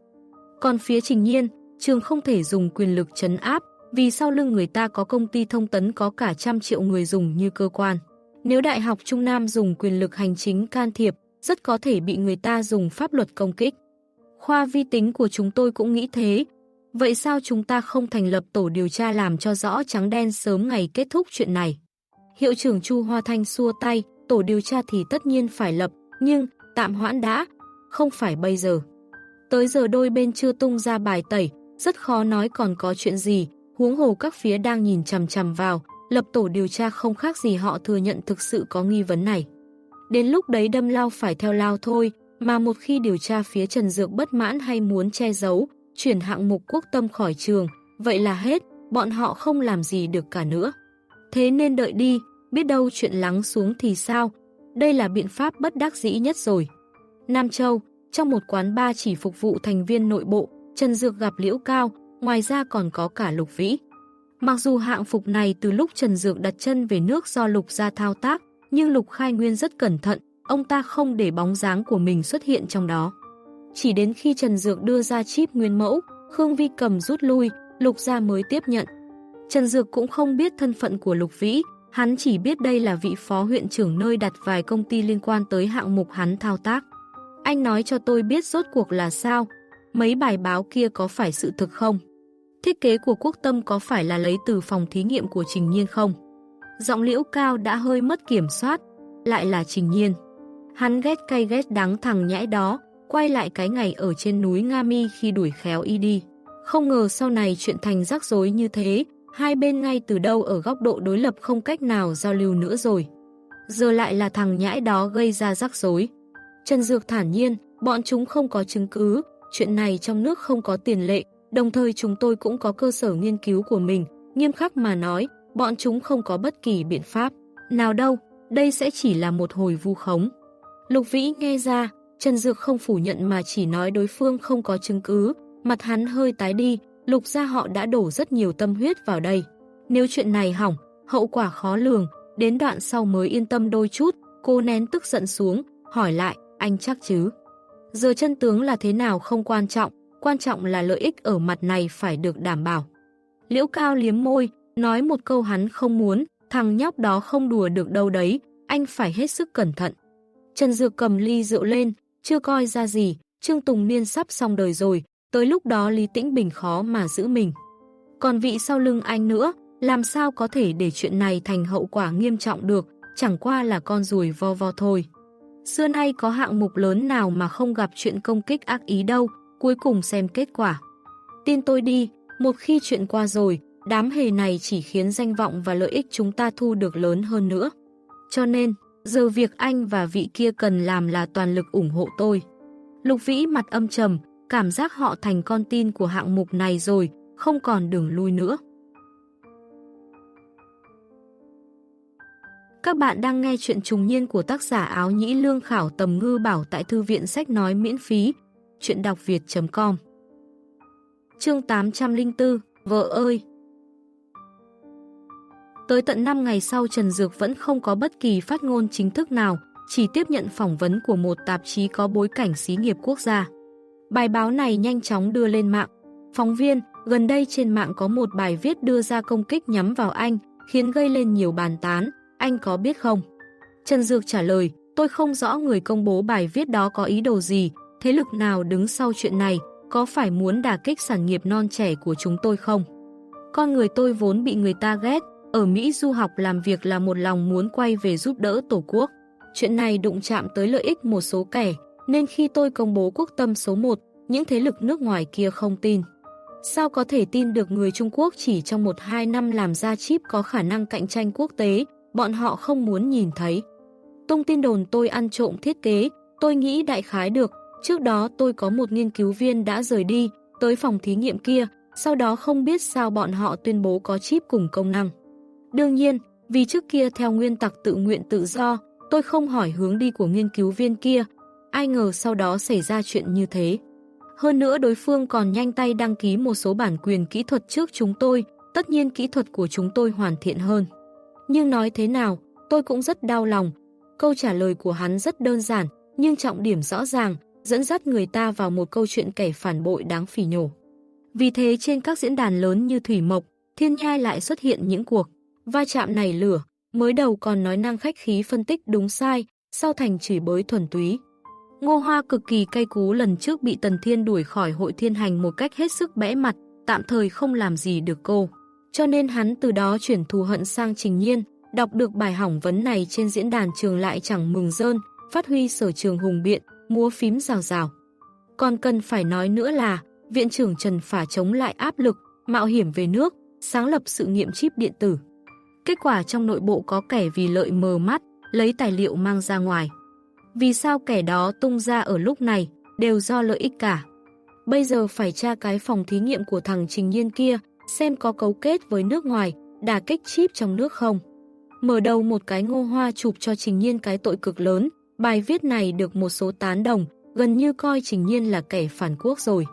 Còn phía Trình Nhiên, trường không thể dùng quyền lực chấn áp, vì sau lưng người ta có công ty thông tấn có cả trăm triệu người dùng như cơ quan. Nếu Đại học Trung Nam dùng quyền lực hành chính can thiệp, rất có thể bị người ta dùng pháp luật công kích. Khoa vi tính của chúng tôi cũng nghĩ thế. Vậy sao chúng ta không thành lập tổ điều tra làm cho rõ trắng đen sớm ngày kết thúc chuyện này? Hiệu trưởng Chu Hoa Thanh xua tay, tổ điều tra thì tất nhiên phải lập, nhưng tạm hoãn đã, không phải bây giờ. Tới giờ đôi bên chưa tung ra bài tẩy, rất khó nói còn có chuyện gì, huống hồ các phía đang nhìn chằm chằm vào, lập tổ điều tra không khác gì họ thừa nhận thực sự có nghi vấn này. Đến lúc đấy đâm lao phải theo lao thôi, mà một khi điều tra phía Trần Dược bất mãn hay muốn che giấu, chuyển hạng mục quốc tâm khỏi trường, vậy là hết, bọn họ không làm gì được cả nữa. Thế nên đợi đi, biết đâu chuyện lắng xuống thì sao? Đây là biện pháp bất đắc dĩ nhất rồi. Nam Châu, trong một quán bar chỉ phục vụ thành viên nội bộ, Trần Dược gặp Liễu Cao, ngoài ra còn có cả Lục Vĩ. Mặc dù hạng phục này từ lúc Trần Dược đặt chân về nước do Lục ra thao tác, nhưng Lục Khai Nguyên rất cẩn thận, ông ta không để bóng dáng của mình xuất hiện trong đó. Chỉ đến khi Trần Dược đưa ra chip nguyên mẫu, Khương Vi cầm rút lui, Lục gia mới tiếp nhận. Trần Dược cũng không biết thân phận của Lục Vĩ, hắn chỉ biết đây là vị phó huyện trưởng nơi đặt vài công ty liên quan tới hạng mục hắn thao tác. Anh nói cho tôi biết rốt cuộc là sao, mấy bài báo kia có phải sự thực không? Thiết kế của quốc tâm có phải là lấy từ phòng thí nghiệm của Trình Nhiên không? Giọng liễu cao đã hơi mất kiểm soát, lại là Trình Nhiên. Hắn ghét cay ghét đắng thằng nhãi đó, quay lại cái ngày ở trên núi Nga Mi khi đuổi khéo y đi. Không ngờ sau này chuyện thành rắc rối như thế, hai bên ngay từ đâu ở góc độ đối lập không cách nào giao lưu nữa rồi. Giờ lại là thằng nhãi đó gây ra rắc rối. Trần Dược thản nhiên, bọn chúng không có chứng cứ, chuyện này trong nước không có tiền lệ, đồng thời chúng tôi cũng có cơ sở nghiên cứu của mình, nghiêm khắc mà nói, bọn chúng không có bất kỳ biện pháp. Nào đâu, đây sẽ chỉ là một hồi vu khống. Lục Vĩ nghe ra, Trần Dược không phủ nhận mà chỉ nói đối phương không có chứng cứ, mặt hắn hơi tái đi, lục ra họ đã đổ rất nhiều tâm huyết vào đây. Nếu chuyện này hỏng, hậu quả khó lường, đến đoạn sau mới yên tâm đôi chút, cô nén tức giận xuống, hỏi lại, anh chắc chứ? Giờ chân tướng là thế nào không quan trọng, quan trọng là lợi ích ở mặt này phải được đảm bảo. Liễu Cao liếm môi, nói một câu hắn không muốn, thằng nhóc đó không đùa được đâu đấy, anh phải hết sức cẩn thận. Trần Dược cầm ly rượu lên, chưa coi ra gì, Trương Tùng Niên sắp xong đời rồi, tới lúc đó Lý Tĩnh Bình khó mà giữ mình. Còn vị sau lưng anh nữa, làm sao có thể để chuyện này thành hậu quả nghiêm trọng được, chẳng qua là con ruồi vo vo thôi. Xưa nay có hạng mục lớn nào mà không gặp chuyện công kích ác ý đâu, cuối cùng xem kết quả. Tin tôi đi, một khi chuyện qua rồi, đám hề này chỉ khiến danh vọng và lợi ích chúng ta thu được lớn hơn nữa. Cho nên, giờ việc anh và vị kia cần làm là toàn lực ủng hộ tôi. Lục Vĩ mặt âm trầm, cảm giác họ thành con tin của hạng mục này rồi, không còn đường lui nữa. Các bạn đang nghe chuyện trùng niên của tác giả áo nhĩ lương khảo tầm ngư bảo tại thư viện sách nói miễn phí. Chuyện đọc việt.com Chương 804 Vợ ơi Tới tận 5 ngày sau Trần Dược vẫn không có bất kỳ phát ngôn chính thức nào, chỉ tiếp nhận phỏng vấn của một tạp chí có bối cảnh xí nghiệp quốc gia. Bài báo này nhanh chóng đưa lên mạng. Phóng viên, gần đây trên mạng có một bài viết đưa ra công kích nhắm vào anh, khiến gây lên nhiều bàn tán, anh có biết không? Trần Dược trả lời, tôi không rõ người công bố bài viết đó có ý đồ gì, thế lực nào đứng sau chuyện này, có phải muốn đả kích sản nghiệp non trẻ của chúng tôi không? Con người tôi vốn bị người ta ghét, ở Mỹ du học làm việc là một lòng muốn quay về giúp đỡ Tổ quốc. Chuyện này đụng chạm tới lợi ích một số kẻ, nên khi tôi công bố quốc tâm số 1, những thế lực nước ngoài kia không tin. Sao có thể tin được người Trung Quốc chỉ trong 1-2 năm làm ra chip có khả năng cạnh tranh quốc tế, bọn họ không muốn nhìn thấy. Tung tin đồn tôi ăn trộm thiết kế, tôi nghĩ đại khái được, trước đó tôi có một nghiên cứu viên đã rời đi, tới phòng thí nghiệm kia, sau đó không biết sao bọn họ tuyên bố có chip cùng công năng. Đương nhiên, vì trước kia theo nguyên tắc tự nguyện tự do, tôi không hỏi hướng đi của nghiên cứu viên kia, ai ngờ sau đó xảy ra chuyện như thế. Hơn nữa đối phương còn nhanh tay đăng ký một số bản quyền kỹ thuật trước chúng tôi, tất nhiên kỹ thuật của chúng tôi hoàn thiện hơn. Nhưng nói thế nào, tôi cũng rất đau lòng. Câu trả lời của hắn rất đơn giản, nhưng trọng điểm rõ ràng, dẫn dắt người ta vào một câu chuyện kẻ phản bội đáng phỉ nhổ. Vì thế trên các diễn đàn lớn như Thủy Mộc, Thiên Nhai lại xuất hiện những cuộc va chạm này lửa, mới đầu còn nói năng khách khí phân tích đúng sai, sau thành chửi bới thuần túy. Ngô Hoa cực kỳ cay cú lần trước bị Tần Thiên đuổi khỏi hội thiên hành một cách hết sức bẽ mặt, tạm thời không làm gì được cô. Cho nên hắn từ đó chuyển thù hận sang Trình Nhiên, đọc được bài hỏng vấn này trên diễn đàn trường lại chẳng mừng rơn, phát huy sở trường hùng biện, múa phím rào rào. Còn cần phải nói nữa là, viện trưởng Trần Phả chống lại áp lực, mạo hiểm về nước, sáng lập sự nghiệm chip điện tử. Kết quả trong nội bộ có kẻ vì lợi mờ mắt, lấy tài liệu mang ra ngoài. Vì sao kẻ đó tung ra ở lúc này, đều do lợi ích cả. Bây giờ phải tra cái phòng thí nghiệm của thằng Trình Nhiên kia, xem có cấu kết với nước ngoài, đà kích chip trong nước không. Mở đầu một cái ngô hoa chụp cho Trình Nhiên cái tội cực lớn, bài viết này được một số tán đồng, gần như coi Trình Nhiên là kẻ phản quốc rồi.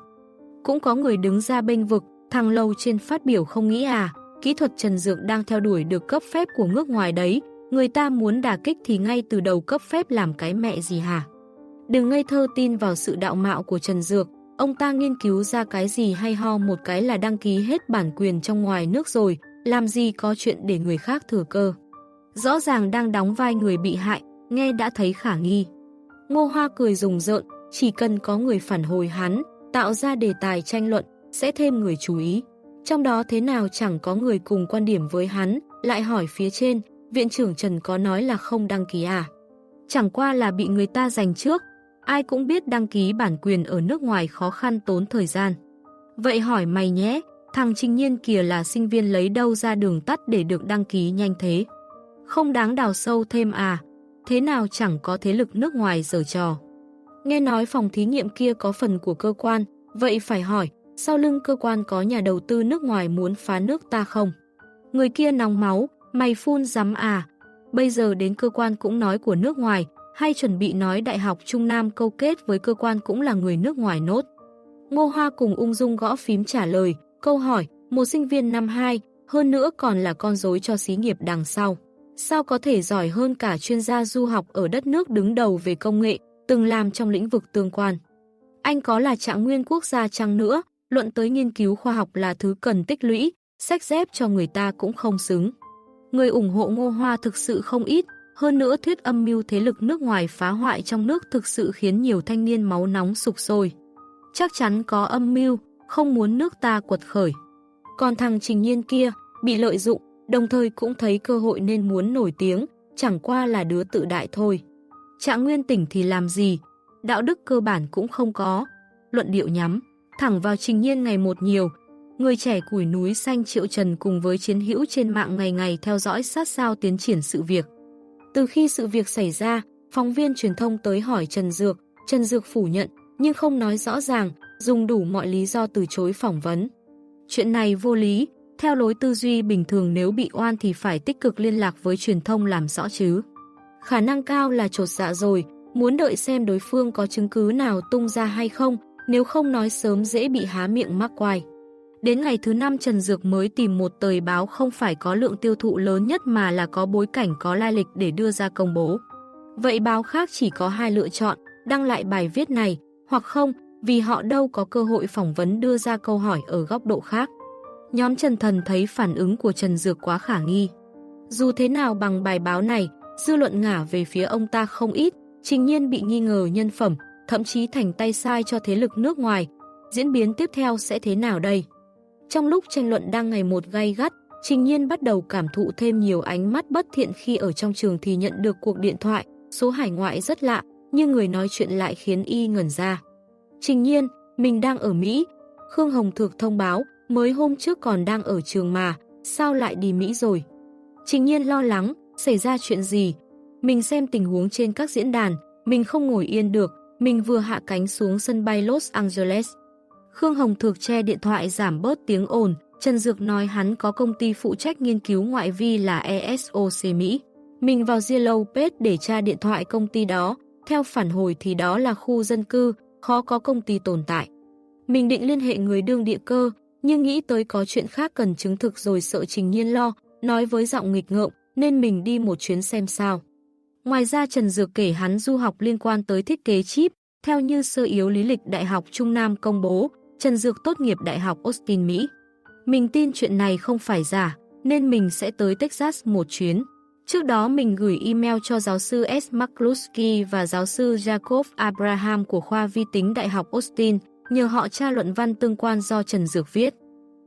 Cũng có người đứng ra bênh vực, thằng lâu trên phát biểu không nghĩ à, kỹ thuật Trần Dược đang theo đuổi được cấp phép của nước ngoài đấy, người ta muốn đả kích thì ngay từ đầu cấp phép làm cái mẹ gì hả? Đừng ngây thơ tin vào sự đạo mạo của Trần Dược, ông ta nghiên cứu ra cái gì hay ho một cái là đăng ký hết bản quyền trong ngoài nước rồi, làm gì có chuyện để người khác thừa cơ. Rõ ràng đang đóng vai người bị hại, nghe đã thấy khả nghi. Ngô Hoa cười rùng rợn, chỉ cần có người phản hồi hắn, tạo ra đề tài tranh luận, sẽ thêm người chú ý. Trong đó thế nào chẳng có người cùng quan điểm với hắn, lại hỏi phía trên, viện trưởng Trần có nói là không đăng ký à? Chẳng qua là bị người ta giành trước, ai cũng biết đăng ký bản quyền ở nước ngoài khó khăn tốn thời gian. Vậy hỏi mày nhé, thằng Trinh Nhiên kìa là sinh viên lấy đâu ra đường tắt để được đăng ký nhanh thế? Không đáng đào sâu thêm à? Thế nào chẳng có thế lực nước ngoài giở trò? Nghe nói phòng thí nghiệm kia có phần của cơ quan, vậy phải hỏi, sau lưng cơ quan có nhà đầu tư nước ngoài muốn phá nước ta không? Người kia nóng máu, mày phun dám à? Bây giờ đến cơ quan cũng nói của nước ngoài, hay chuẩn bị nói Đại học Trung Nam câu kết với cơ quan cũng là người nước ngoài nốt. Ngô Hoa cùng ung dung gõ phím trả lời, câu hỏi, một sinh viên năm 2, hơn nữa còn là con dối cho xí nghiệp đằng sau. Sao có thể giỏi hơn cả chuyên gia du học ở đất nước đứng đầu về công nghệ, từng làm trong lĩnh vực tương quan. Anh có là trạng nguyên quốc gia chăng nữa, luận tới nghiên cứu khoa học là thứ cần tích lũy, sách dép cho người ta cũng không xứng. Người ủng hộ Ngô Hoa thực sự không ít, hơn nữa thuyết âm mưu thế lực nước ngoài phá hoại trong nước thực sự khiến nhiều thanh niên máu nóng sục sôi. Chắc chắn có âm mưu, không muốn nước ta quật khởi. Còn thằng Trình Nhiên kia, bị lợi dụng, đồng thời cũng thấy cơ hội nên muốn nổi tiếng, chẳng qua là đứa tự đại thôi. Trạng nguyên tỉnh thì làm gì? Đạo đức cơ bản cũng không có. Luận điệu nhắm thẳng vào trình nhiên ngày một nhiều. Người trẻ củi núi xanh Triệu Trần cùng với chiến hữu trên mạng ngày ngày theo dõi sát sao tiến triển sự việc. Từ khi sự việc xảy ra, phóng viên truyền thông tới hỏi Trần Dược, Trần Dược phủ nhận, nhưng không nói rõ ràng, dùng đủ mọi lý do từ chối phỏng vấn. Chuyện này vô lý, theo lối tư duy bình thường nếu bị oan thì phải tích cực liên lạc với truyền thông làm rõ chứ. Khả năng cao là trột dạ rồi, muốn đợi xem đối phương có chứng cứ nào tung ra hay không, nếu không nói sớm dễ bị há miệng mắc quài. Đến ngày thứ năm Trần Dược mới tìm một tờ báo không phải có lượng tiêu thụ lớn nhất mà là có bối cảnh có lai lịch để đưa ra công bố. Vậy báo khác chỉ có hai lựa chọn, đăng lại bài viết này, hoặc không, vì họ đâu có cơ hội phỏng vấn đưa ra câu hỏi ở góc độ khác. Nhóm Trần Thần thấy phản ứng của Trần Dược quá khả nghi. Dù thế nào bằng bài báo này, dư luận ngả về phía ông ta không ít, trình nhiên bị nghi ngờ nhân phẩm, thậm chí thành tay sai cho thế lực nước ngoài. Diễn biến tiếp theo sẽ thế nào đây? Trong lúc tranh luận đang ngày một gay gắt, Trình Nhiên bắt đầu cảm thụ thêm nhiều ánh mắt bất thiện khi ở trong trường thì nhận được cuộc điện thoại, số hải ngoại rất lạ, nhưng người nói chuyện lại khiến y ngẩn ra. Trình Nhiên, mình đang ở Mỹ. Khương Hồng Thược thông báo, mới hôm trước còn đang ở trường mà, sao lại đi Mỹ rồi? Trình Nhiên lo lắng, xảy ra chuyện gì? Mình xem tình huống trên các diễn đàn, mình không ngồi yên được, mình vừa hạ cánh xuống sân bay Los Angeles. Khương Hồng Thược che điện thoại giảm bớt tiếng ồn, Trần Dược nói hắn có công ty phụ trách nghiên cứu ngoại vi là ESOC Mỹ. Mình vào Zillow page để tra điện thoại công ty đó, theo phản hồi thì đó là khu dân cư, khó có công ty tồn tại. Mình định liên hệ người đương địa cơ, nhưng nghĩ tới có chuyện khác cần chứng thực rồi sợ Trình Nhiên lo, nói với giọng nghịch ngợm, nên mình đi một chuyến xem sao. Ngoài ra Trần Dược kể hắn du học liên quan tới thiết kế chip, theo như sơ yếu lý lịch Đại học Trung Nam công bố, Trần Dược tốt nghiệp Đại học Austin, Mỹ. Mình tin chuyện này không phải giả, nên mình sẽ tới Texas một chuyến. Trước đó mình gửi email cho giáo sư S. McCluskey và giáo sư Jacob Abraham của khoa vi tính Đại học Austin, nhờ họ tra luận văn tương quan do Trần Dược viết.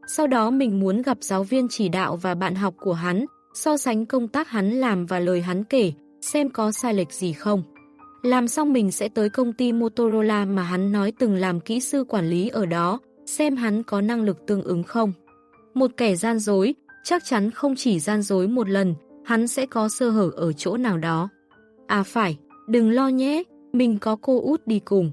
Sau đó mình muốn gặp giáo viên chỉ đạo và bạn học của hắn, so sánh công tác hắn làm và lời hắn kể, xem có sai lệch gì không. Làm xong mình sẽ tới công ty Motorola mà hắn nói từng làm kỹ sư quản lý ở đó, xem hắn có năng lực tương ứng không. Một kẻ gian dối, chắc chắn không chỉ gian dối một lần, hắn sẽ có sơ hở ở chỗ nào đó. À phải, đừng lo nhé, mình có cô út đi cùng.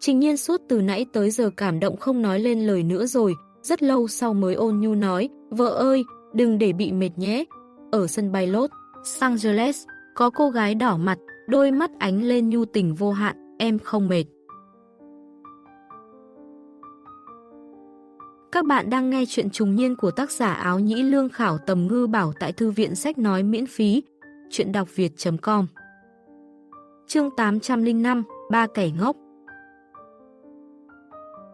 Trình nhiên suốt từ nãy tới giờ cảm động không nói lên lời nữa rồi, rất lâu sau mới ôn nhu nói, vợ ơi, đừng để bị mệt nhé. Ở sân bay Los Angeles, có cô gái đỏ mặt, đôi mắt ánh lên nhu tình vô hạn, em không mệt. Các bạn đang nghe chuyện trùng niên của tác giả áo nhĩ lương khảo tầm ngư bảo tại thư viện sách nói miễn phí. Chuyện đọc việt.com Chương 805 Ba kẻ ngốc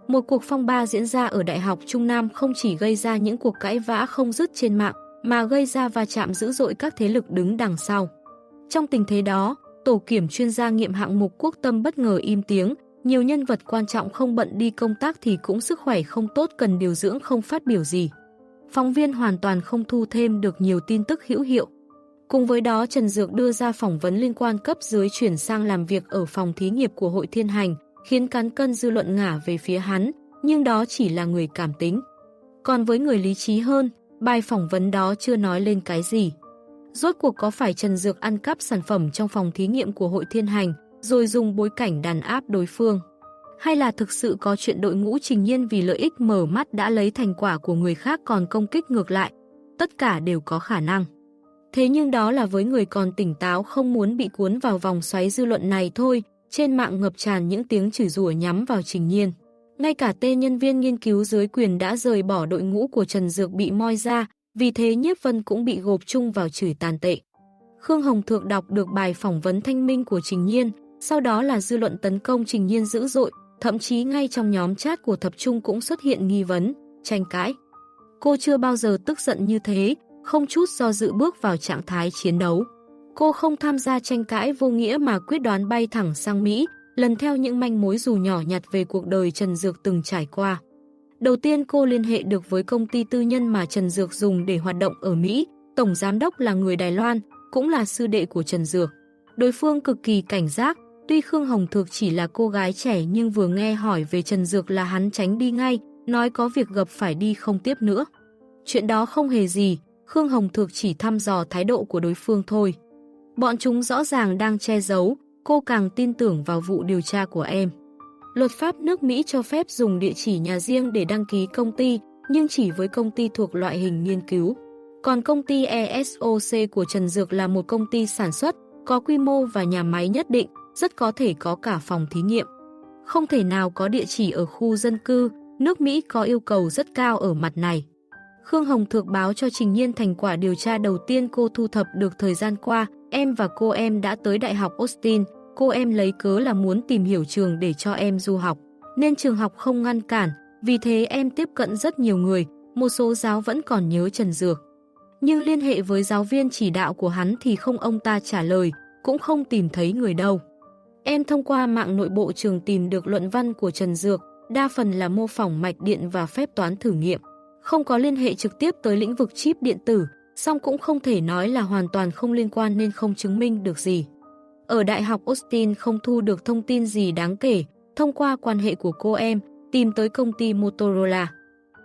Một cuộc phong ba diễn ra ở Đại học Trung Nam không chỉ gây ra những cuộc cãi vã không dứt trên mạng, mà gây ra va chạm dữ dội các thế lực đứng đằng sau. Trong tình thế đó, tổ kiểm chuyên gia nghiệm hạng mục quốc tâm bất ngờ im tiếng, nhiều nhân vật quan trọng không bận đi công tác thì cũng sức khỏe không tốt cần điều dưỡng không phát biểu gì. Phóng viên hoàn toàn không thu thêm được nhiều tin tức hữu hiệu. Cùng với đó Trần Dược đưa ra phỏng vấn liên quan cấp dưới chuyển sang làm việc ở phòng thí nghiệp của Hội Thiên Hành, khiến cán cân dư luận ngả về phía hắn, nhưng đó chỉ là người cảm tính. Còn với người lý trí hơn, bài phỏng vấn đó chưa nói lên cái gì. Rốt cuộc có phải Trần Dược ăn cắp sản phẩm trong phòng thí nghiệm của Hội Thiên Hành, rồi dùng bối cảnh đàn áp đối phương. Hay là thực sự có chuyện đội ngũ trình nhiên vì lợi ích mở mắt đã lấy thành quả của người khác còn công kích ngược lại. Tất cả đều có khả năng. Thế nhưng đó là với người còn tỉnh táo không muốn bị cuốn vào vòng xoáy dư luận này thôi, trên mạng ngập tràn những tiếng chửi rủa nhắm vào trình nhiên. Ngay cả tên nhân viên nghiên cứu dưới quyền đã rời bỏ đội ngũ của Trần Dược bị moi ra, vì thế Nhiếp Vân cũng bị gộp chung vào chửi tàn tệ. Khương Hồng Thượng đọc được bài phỏng vấn thanh minh của Trình Nhiên, sau đó là dư luận tấn công Trình Nhiên dữ dội, thậm chí ngay trong nhóm chat của thập trung cũng xuất hiện nghi vấn, tranh cãi. Cô chưa bao giờ tức giận như thế, không chút do dự bước vào trạng thái chiến đấu. Cô không tham gia tranh cãi vô nghĩa mà quyết đoán bay thẳng sang Mỹ, lần theo những manh mối dù nhỏ nhặt về cuộc đời Trần Dược từng trải qua. Đầu tiên cô liên hệ được với công ty tư nhân mà Trần Dược dùng để hoạt động ở Mỹ, Tổng Giám đốc là người Đài Loan, cũng là sư đệ của Trần Dược. Đối phương cực kỳ cảnh giác, Tuy Khương Hồng Thược chỉ là cô gái trẻ nhưng vừa nghe hỏi về Trần Dược là hắn tránh đi ngay, nói có việc gặp phải đi không tiếp nữa. Chuyện đó không hề gì, Khương Hồng Thược chỉ thăm dò thái độ của đối phương thôi. Bọn chúng rõ ràng đang che giấu, cô càng tin tưởng vào vụ điều tra của em. Luật pháp nước Mỹ cho phép dùng địa chỉ nhà riêng để đăng ký công ty, nhưng chỉ với công ty thuộc loại hình nghiên cứu. Còn công ty ESOC của Trần Dược là một công ty sản xuất, có quy mô và nhà máy nhất định, rất có thể có cả phòng thí nghiệm. Không thể nào có địa chỉ ở khu dân cư, nước Mỹ có yêu cầu rất cao ở mặt này. Khương Hồng Thược báo cho Trình Nhiên thành quả điều tra đầu tiên cô thu thập được thời gian qua, em và cô em đã tới Đại học Austin, cô em lấy cớ là muốn tìm hiểu trường để cho em du học, nên trường học không ngăn cản, vì thế em tiếp cận rất nhiều người, một số giáo vẫn còn nhớ Trần Dược. Nhưng liên hệ với giáo viên chỉ đạo của hắn thì không ông ta trả lời, cũng không tìm thấy người đâu. Em thông qua mạng nội bộ trường tìm được luận văn của Trần Dược, đa phần là mô phỏng mạch điện và phép toán thử nghiệm. Không có liên hệ trực tiếp tới lĩnh vực chip điện tử, song cũng không thể nói là hoàn toàn không liên quan nên không chứng minh được gì. Ở Đại học Austin không thu được thông tin gì đáng kể, thông qua quan hệ của cô em, tìm tới công ty Motorola.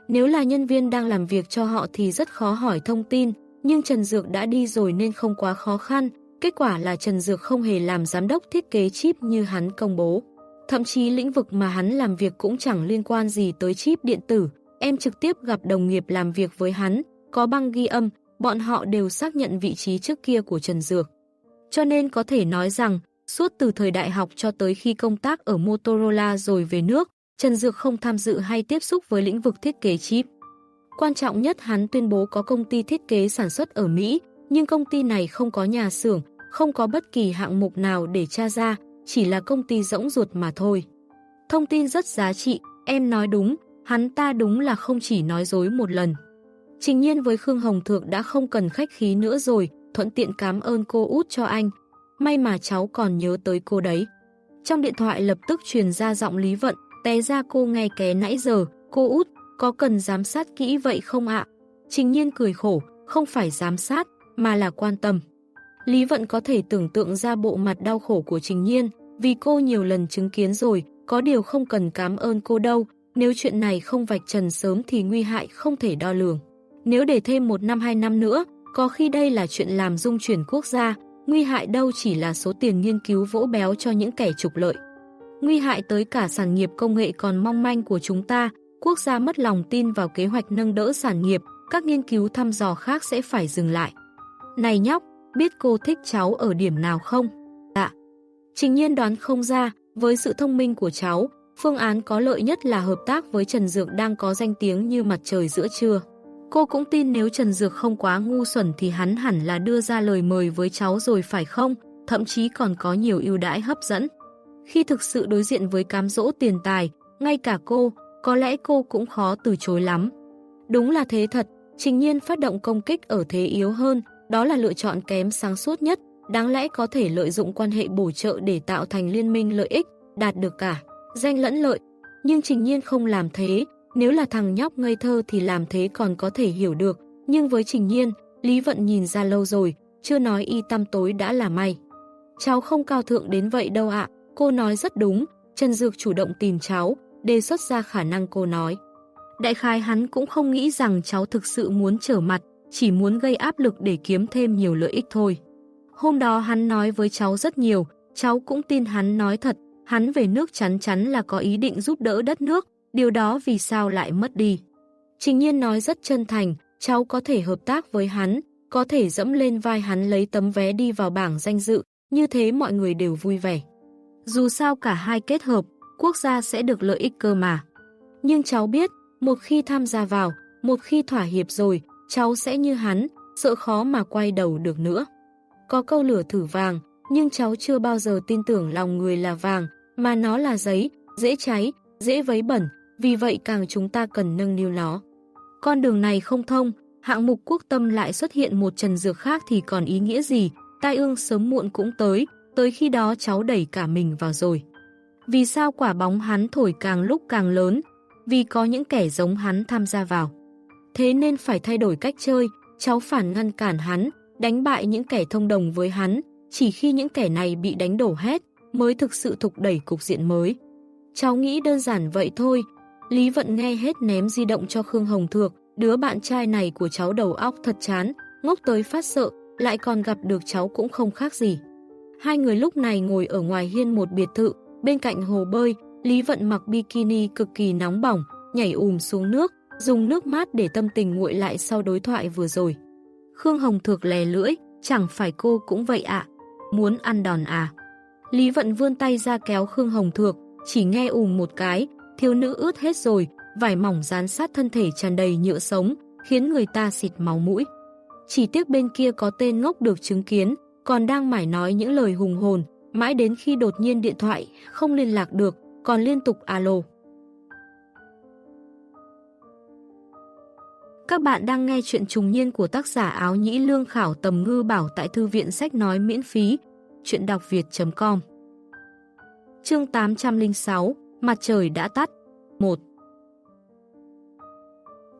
Nếu là nhân viên đang làm việc cho họ thì rất khó hỏi thông tin, nhưng Trần Dược đã đi rồi nên không quá khó khăn. Kết quả là Trần Dược không hề làm giám đốc thiết kế chip như hắn công bố. Thậm chí lĩnh vực mà hắn làm việc cũng chẳng liên quan gì tới chip điện tử. Em trực tiếp gặp đồng nghiệp làm việc với hắn, có băng ghi âm, bọn họ đều xác nhận vị trí trước kia của Trần Dược. Cho nên có thể nói rằng, suốt từ thời đại học cho tới khi công tác ở Motorola rồi về nước, Trần Dược không tham dự hay tiếp xúc với lĩnh vực thiết kế chip. Quan trọng nhất hắn tuyên bố có công ty thiết kế sản xuất ở Mỹ, nhưng công ty này không có nhà xưởng, không có bất kỳ hạng mục nào để tra ra, chỉ là công ty rỗng ruột mà thôi. Thông tin rất giá trị, em nói đúng, hắn ta đúng là không chỉ nói dối một lần. Trình nhiên với Khương Hồng Thượng đã không cần khách khí nữa rồi, thuận tiện cảm ơn cô út cho anh. May mà cháu còn nhớ tới cô đấy. Trong điện thoại lập tức truyền ra giọng Lý Vận, té ra cô nghe ké nãy giờ, cô út, có cần giám sát kỹ vậy không ạ? Trình nhiên cười khổ, không phải giám sát, mà là quan tâm. Lý Vận có thể tưởng tượng ra bộ mặt đau khổ của Trình Nhiên, vì cô nhiều lần chứng kiến rồi, có điều không cần cảm ơn cô đâu, nếu chuyện này không vạch trần sớm thì nguy hại không thể đo lường. Nếu để thêm một năm hai năm nữa, có khi đây là chuyện làm dung chuyển quốc gia, nguy hại đâu chỉ là số tiền nghiên cứu vỗ béo cho những kẻ trục lợi. Nguy hại tới cả sản nghiệp công nghệ còn mong manh của chúng ta, quốc gia mất lòng tin vào kế hoạch nâng đỡ sản nghiệp, các nghiên cứu thăm dò khác sẽ phải dừng lại. Này nhóc, biết cô thích cháu ở điểm nào không? Dạ. Trình nhiên đoán không ra, với sự thông minh của cháu, phương án có lợi nhất là hợp tác với Trần Dược đang có danh tiếng như mặt trời giữa trưa. Cô cũng tin nếu Trần Dược không quá ngu xuẩn thì hắn hẳn là đưa ra lời mời với cháu rồi phải không, thậm chí còn có nhiều ưu đãi hấp dẫn. Khi thực sự đối diện với cám dỗ tiền tài, ngay cả cô, có lẽ cô cũng khó từ chối lắm. Đúng là thế thật, trình nhiên phát động công kích ở thế yếu hơn, đó là lựa chọn kém sáng suốt nhất, đáng lẽ có thể lợi dụng quan hệ bổ trợ để tạo thành liên minh lợi ích, đạt được cả, danh lẫn lợi. Nhưng trình nhiên không làm thế, nếu là thằng nhóc ngây thơ thì làm thế còn có thể hiểu được, nhưng với trình nhiên, Lý Vận nhìn ra lâu rồi, chưa nói y tăm tối đã là may. Cháu không cao thượng đến vậy đâu ạ, cô nói rất đúng, Trần Dược chủ động tìm cháu, đề xuất ra khả năng cô nói. Đại khái hắn cũng không nghĩ rằng cháu thực sự muốn trở mặt, chỉ muốn gây áp lực để kiếm thêm nhiều lợi ích thôi. Hôm đó hắn nói với cháu rất nhiều, cháu cũng tin hắn nói thật, hắn về nước chắn chắn là có ý định giúp đỡ đất nước, điều đó vì sao lại mất đi. Trình nhiên nói rất chân thành, cháu có thể hợp tác với hắn, có thể dẫm lên vai hắn lấy tấm vé đi vào bảng danh dự, như thế mọi người đều vui vẻ. Dù sao cả hai kết hợp, quốc gia sẽ được lợi ích cơ mà. Nhưng cháu biết, một khi tham gia vào, một khi thỏa hiệp rồi, cháu sẽ như hắn, sợ khó mà quay đầu được nữa. Có câu lửa thử vàng, nhưng cháu chưa bao giờ tin tưởng lòng người là vàng, mà nó là giấy, dễ cháy, dễ vấy bẩn, vì vậy càng chúng ta cần nâng niu nó. Con đường này không thông, hạng mục quốc tâm lại xuất hiện một trần dược khác thì còn ý nghĩa gì, tai ương sớm muộn cũng tới, tới khi đó cháu đẩy cả mình vào rồi. Vì sao quả bóng hắn thổi càng lúc càng lớn? Vì có những kẻ giống hắn tham gia vào. Thế nên phải thay đổi cách chơi, cháu phản ngăn cản hắn, đánh bại những kẻ thông đồng với hắn, chỉ khi những kẻ này bị đánh đổ hết, mới thực sự thúc đẩy cục diện mới. Cháu nghĩ đơn giản vậy thôi. Lý Vận nghe hết ném di động cho Khương Hồng Thược, đứa bạn trai này của cháu đầu óc thật chán, ngốc tới phát sợ, lại còn gặp được cháu cũng không khác gì. Hai người lúc này ngồi ở ngoài hiên một biệt thự, bên cạnh hồ bơi, Lý Vận mặc bikini cực kỳ nóng bỏng, nhảy ùm xuống nước, dùng nước mát để tâm tình nguội lại sau đối thoại vừa rồi. Khương Hồng Thược lè lưỡi, chẳng phải cô cũng vậy ạ, muốn ăn đòn à. Lý Vận vươn tay ra kéo Khương Hồng Thược, chỉ nghe ùm một cái, thiếu nữ ướt hết rồi, vải mỏng dán sát thân thể tràn đầy nhựa sống, khiến người ta xịt máu mũi. Chỉ tiếc bên kia có tên ngốc được chứng kiến, còn đang mải nói những lời hùng hồn, mãi đến khi đột nhiên điện thoại không liên lạc được, còn liên tục alo. Các bạn đang nghe chuyện trùng niên của tác giả áo nhĩ lương khảo tầm ngư bảo tại thư viện sách nói miễn phí, chuyện đọc việt.com Chương 806 Mặt trời đã tắt 1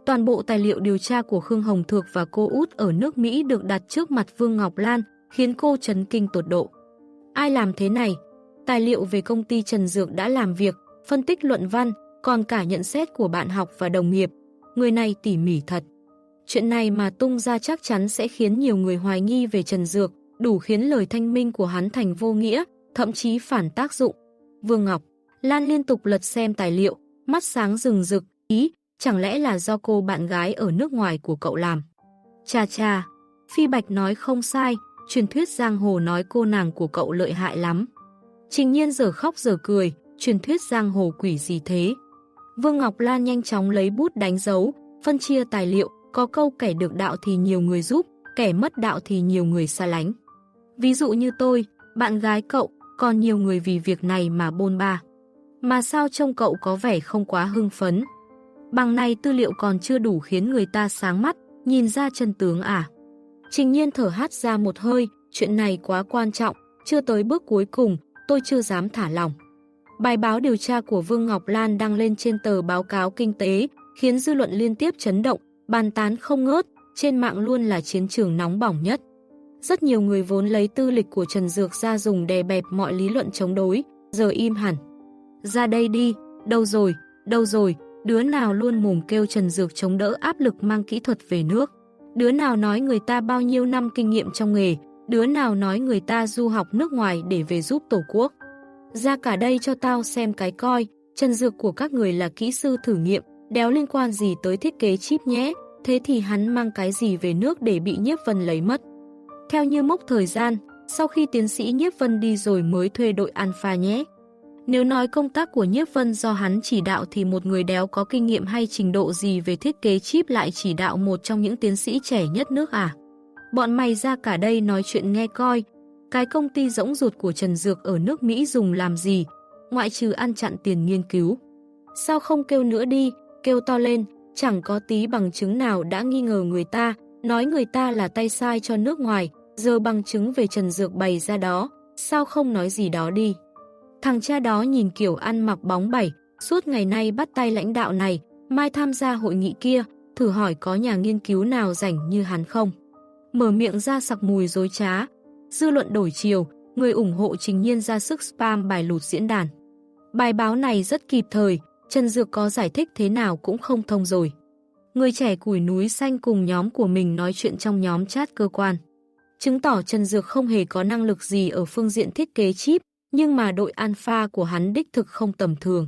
Toàn bộ tài liệu điều tra của Khương Hồng Thược và cô út ở nước Mỹ được đặt trước mặt Vương Ngọc Lan, khiến cô chấn kinh tột độ. Ai làm thế này? Tài liệu về công ty Trần Dược đã làm việc, phân tích luận văn, còn cả nhận xét của bạn học và đồng nghiệp. Người này tỉ mỉ thật. Chuyện này mà tung ra chắc chắn sẽ khiến nhiều người hoài nghi về Trần Dược, đủ khiến lời thanh minh của hắn thành vô nghĩa, thậm chí phản tác dụng. Vương Ngọc, Lan liên tục lật xem tài liệu, mắt sáng rừng rực, ý, chẳng lẽ là do cô bạn gái ở nước ngoài của cậu làm. Cha cha, Phi Bạch nói không sai, truyền thuyết giang hồ nói cô nàng của cậu lợi hại lắm. Trình nhiên giờ khóc giờ cười, truyền thuyết giang hồ quỷ gì thế. Vương Ngọc Lan nhanh chóng lấy bút đánh dấu, phân chia tài liệu, có câu kẻ được đạo thì nhiều người giúp, kẻ mất đạo thì nhiều người xa lánh. Ví dụ như tôi, bạn gái cậu, còn nhiều người vì việc này mà bôn ba. Mà sao trông cậu có vẻ không quá hưng phấn? Bằng này tư liệu còn chưa đủ khiến người ta sáng mắt, nhìn ra chân tướng à? Trình nhiên thở hát ra một hơi, chuyện này quá quan trọng, chưa tới bước cuối cùng, tôi chưa dám thả lòng. Bài báo điều tra của Vương Ngọc Lan đăng lên trên tờ báo cáo kinh tế, khiến dư luận liên tiếp chấn động, bàn tán không ngớt, trên mạng luôn là chiến trường nóng bỏng nhất. Rất nhiều người vốn lấy tư lịch của Trần Dược ra dùng đè bẹp mọi lý luận chống đối, giờ im hẳn. Ra đây đi, đâu rồi, đâu rồi, đứa nào luôn mồm kêu Trần Dược chống đỡ áp lực mang kỹ thuật về nước. Đứa nào nói người ta bao nhiêu năm kinh nghiệm trong nghề, đứa nào nói người ta du học nước ngoài để về giúp Tổ quốc. Ra cả đây cho tao xem cái coi, Trần Dược của các người là kỹ sư thử nghiệm, đéo liên quan gì tới thiết kế chip nhé, thế thì hắn mang cái gì về nước để bị nhiếp vân lấy mất. Theo như mốc thời gian, sau khi tiến sĩ nhiếp vân đi rồi mới thuê đội Alpha nhé. Nếu nói công tác của Nhiếp Vân do hắn chỉ đạo thì một người đéo có kinh nghiệm hay trình độ gì về thiết kế chip lại chỉ đạo một trong những tiến sĩ trẻ nhất nước à? Bọn mày ra cả đây nói chuyện nghe coi, cái công ty rỗng ruột của Trần Dược ở nước Mỹ dùng làm gì, ngoại trừ ăn chặn tiền nghiên cứu. Sao không kêu nữa đi, kêu to lên, chẳng có tí bằng chứng nào đã nghi ngờ người ta, nói người ta là tay sai cho nước ngoài, giờ bằng chứng về Trần Dược bày ra đó, sao không nói gì đó đi. Thằng cha đó nhìn kiểu ăn mặc bóng bẩy, suốt ngày nay bắt tay lãnh đạo này, mai tham gia hội nghị kia, thử hỏi có nhà nghiên cứu nào rảnh như hắn không. Mở miệng ra sặc mùi dối trá. Dư luận đổi chiều, người ủng hộ trình nhiên ra sức spam bài lụt diễn đàn. Bài báo này rất kịp thời, Trần Dược có giải thích thế nào cũng không thông rồi. Người trẻ củi núi xanh cùng nhóm của mình nói chuyện trong nhóm chat cơ quan. Chứng tỏ Trần Dược không hề có năng lực gì ở phương diện thiết kế chip, nhưng mà đội Alpha của hắn đích thực không tầm thường.